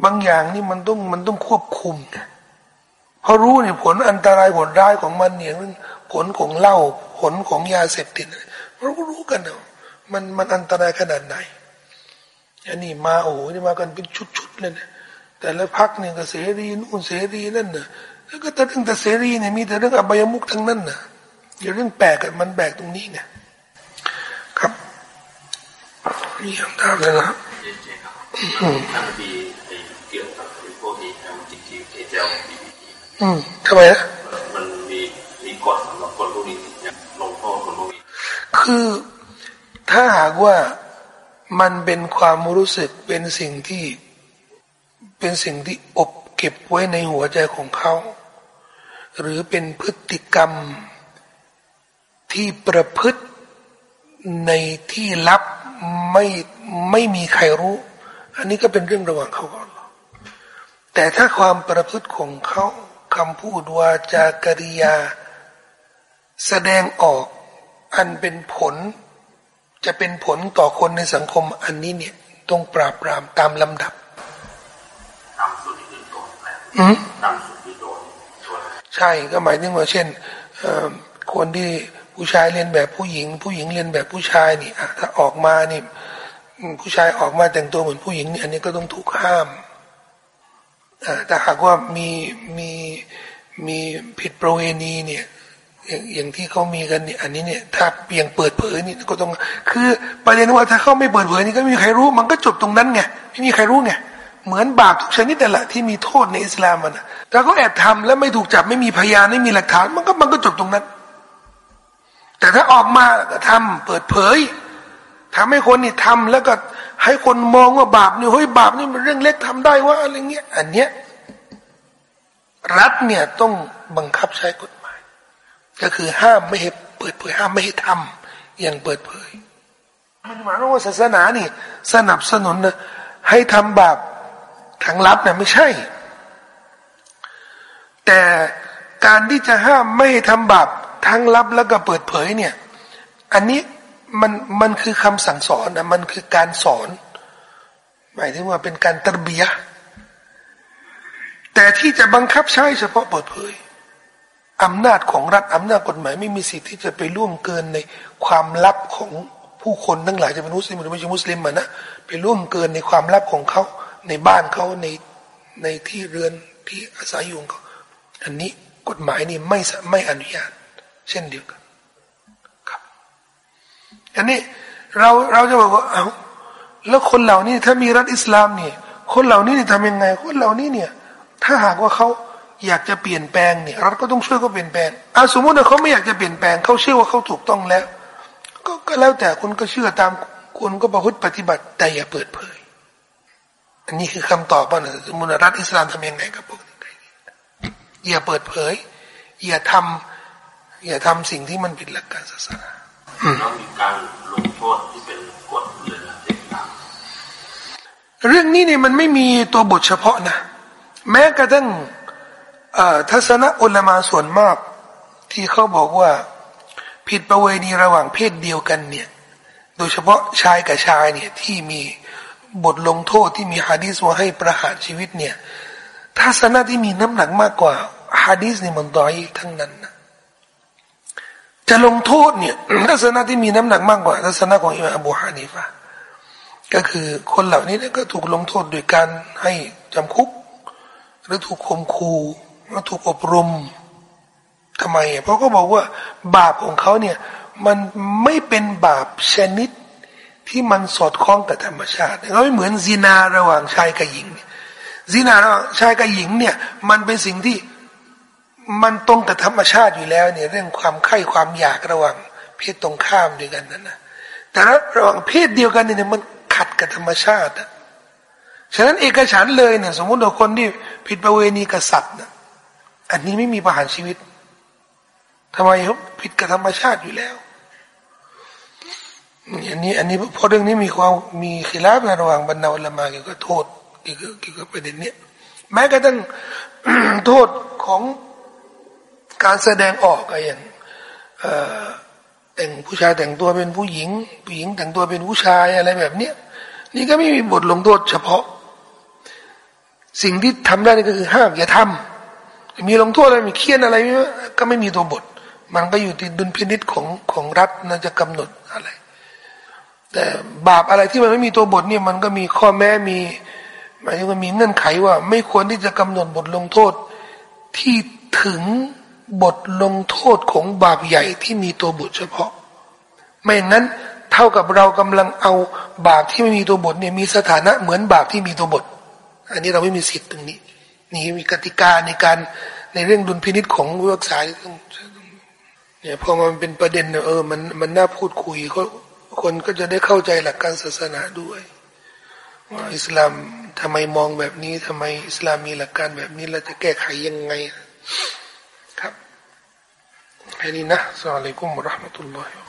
บางอย่างนี่มันต้องมันต้องควบคุมนะเพราะรู้เนี่ยผลอันตรายผลร้ายของมันเนี่ยผลของเหล้าผลของยาเสพติดเราก็รู้กันเนาะมันมันอันตรายขนาดไหนอันนี้มาโอ้โหนี่มากันเป็นชุดๆเลยนะแต่ละพักเนี่ยก็เสรีนู่นเสรีนั่นเนะ แล้วก็แต่เรื่องแต่เสรีเนี่ยมีแต่เรื่องอบายมุกทั้งนั้นนะอย่าเรื่องแปลกมันแปลกตรงนี้ไงครับนี่คำถามเลยนะท่านดีเกี่ยวกับพวกนี้ LGBTQ อืมทำไมนะมันมีมีกฎสำหรับคนพวกนี้ลงโทษคนพวกนี้คือถ้าหากว่ามันเป็นความรู้สึกเป็นสิ่งที่เป็นสิ่งที่อบเก็บไว้ในหัวใจของเขา หรือเป็นพฤติกรรมที่ประพฤติในที่ลับไม่ไม่มีใครรู้ อันนี้ก็เป็นเรื่องระหว่างเขาก่อนแต่ถ้าความประพฤติของเขาคำพูดวาจากริยา แสดงออกอันเป็นผล จะเป็นผลต่อคนในสังคมอันนี้เนี่ยต้องปราบปรามตามลำดับตาม ใช่ก็หมายถึงว่าเช่นคนที่ผู้ชายเรียนแบบผู้หญิง ผู้หญิงเรียนแบบผู้ชายนี่ถ้าออกมานี่ผู้ชายออกมาแต่งตัวเหมือนผู้หญิงนี่อันนี้ก็ต้องถูกห้ามแต่หากว่ามีมีมีผิดประเวณีเนี่ยอย่างที่เขามีกันเนี่ยอันนี้เนี่ยถ้าเพียงเปิดเผยนี่ก็ต้องคือประเด็นว่าถ้าเขาไม่เปิดเผยนี่ก็ไม่มีใครรู้ มันก็จบตรงนั้นไงไม่มีใครรู้ไง เหมือนบาปทุกชนิดแต่ละที่มีโทษในอิสลามมันแต่ก็แอบทำแล้วไม่ถูกจับไม่มีพยานไม่มีหลักฐานมันก็มันก็จบตรงนั้น แต่ถ้าออกมาก็ทำเปิดเผยทำให้คนนี่ทำแล้วก็ให้คนมองว่าบาปนี่เฮ้ยบาปนี่มันเรื่องเล็กทำได้ว่าอะไรเงี้ยอันเนี้ยรัฐเนี่ยต้องบังคับใช้กฎหมาย ก็คือห้ามไม่ให้เปิดเผยห้ามไม่ให้ทำอย่างเปิดเผยมันหมายว่าศาสนานี่สนับสนุนนะให้ทำบาป ทางลับเนี่ยไม่ใช่ แต่การที่จะห้ามไม่ให้ทำบาปทางลับแล้วก็เปิดเผยเนี่ย อันนี้มันมันคือคำสั่งสอนนะมันคือการสอน หมายถึงว่าเป็นการตรเบียแต่ที่จะบังคับใช้เฉพาะเปิดเผยอำนาจของรัฐอำนาจกฎหมายไม่มีสิทธิ์ที่จะไปล่วงเกินในความลับของผู้คนทั้งหลายจะเป็นมุสลิมหรือไม่ใช่มุสลิมมานะไปล่วงเกินในความลับของเขา ในบ้านเขาในในที่เรือนที่อาศัยอยู่ของเขาอันนี้กฎหมายนี่ไม่ไม่อนุญาต เช่นเดียวกันครับ อันนี้เราเราจะบอกว่าเอาแล้วคนเหล่านี้ถ้ามีรัฐอิสลามนี่คนเหล่านี้นี่ทำยังไง คนเหล่านี้เนี่ย ถ้าหากว่าเขาอยากจะเปลี่ยนแปลงเนี่ยรัฐก็ต้องช่วยเขาเปลี่ยนแปลงอาสมมติว่าเขาไม่อยากจะเปลี่ยนแปลงเขาเชื่อว่าเขาถูกต้องแล้ว ก็ก็แล้วแต่คุณก็เชื่อตามคุณก็ประพฤติปฏิบัติแต่อย่าเปิดเผย อันนี้คือคำตอบว่าสมมติรัฐอิสลามทำยังไงกับพวกนี้อย่าเปิดเผย อย่าทำอย่าทำสิ่งที่มันผิดหลักการศาสนาแล้วมีการลงโทษที่เป็นกฎหรืออะไรต่างเรื่องนี้เนี่ยมันไม่มีตัวบทเฉพาะนะ แม้กระทั่งทัศนะอุลามาส่วนมาก ที่เขาบอกว่าผิดประเวณีระหว่างเพศเดียวกันเนี่ย โดยเฉพาะชายกับชายเนี่ยที่มี บทลงโทษที่มีฮะดีสว่าให้ประหารชีวิตเนี่ยทัศนะที่มีน้ำหนักมากกว่าฮะดีสนี่มันดอยทั้งนั้นนะจะลงโทษเนี่ยทัศนะที่มีน้ำหนักมากกว่าทัศนะของอิมามอบูฮานีฟะก็คือคนเหล่านี้ก็ถูกลงโทษโดยการให้จำคุก หรือถูกข่มขู่หรือถูกอบรมทำไม เพราะเขาบอกว่าบาปของเขาเนี่ยมันไม่เป็นบาปชนิด ที่มันสอดคล้องกับธรรมชาติเขาไม่เหมือนซีนาระหว่างชายกับหญิงซีนาระหว่างชายกับหญิงเนี่ย มันเป็นสิ่งที่มันตรงกับธรรมชาติอยู่แล้วเนี่ยเรื่องความไข้ความอยากระหว่างเพศตรงข้ามด้วยกันนั่นนะแต่ระหว่างเพศเดียวกันเนี่ยมันขัดกับธรรมชาติอะฉะนั้นเอกฉันเลยเนี่ยสมมติว่าคนที่ผิดประเวณีกษัตริย์นะอันนี้ไม่มีประหารชีวิตทำไมครับผิดกับธรรมชาติอยู่แล้ว อันนี้ อันนี้พอเรื่องนี้มีความมีขีลาบในระหว่างบรรดาอัลมาเกี่ยวกับโทษเกี่ยวกับเกี่ยวกับประเด็นนี้แม้กระทั่งโทษของการแสดงออกอะไรอย่างแต่งผู้ชายแต่งตัวเป็นผู้หญิง ผู้หญิงแต่งตัวเป็นผู้ชายอะไรแบบเนี้ยนี่ก็ไม่มีบทลงโทษเฉพาะ สิ่งที่ทำได้นี่ก็คือห้ามอย่าทำมีลงโทษอะไรมีเคียนอะไรก็ไม่มีตัวบท มันก็อยู่ที่ดุลพินิษของของรัฐน่าจะกำหนดอะไร แต่บาปอะไรที่มันไม่มีตัวบทเนี่ยมันก็มีข้อแม้มีหมายถึงว่ามีเงื่อนไขว่า ไม่ควรที่จะกำหนดบทลงโทษ ที่ถึงบทลงโทษของบาปใหญ่ที่มีตัวบทเฉพาะ ไม่อย่างนั้นเท่ากับเรากำลังเอาบาปที่ไม่มีตัวบทเนี่ยมีสถานะเหมือนบาปที่มีตัวบท อันนี้เราไม่มีสิทธิ์ตรงนี้ นี่มีกติกาในการในเรื่องดุลพินิษของวิวษาเนี่ยพอมันเป็นประเด็นเออมันมันน่าพูดคุยเขา คนก็จะได้เข้าใจหลักการศาสนาด้วยว่าอิสลามทำไมมองแบบนี้ทำไมอิสลามมีหลักการแบบนี้เราจะแก้ไขยังไงครับแค่นี้นะสัลลัลกุมุรราะห์มะตุลลอฮิ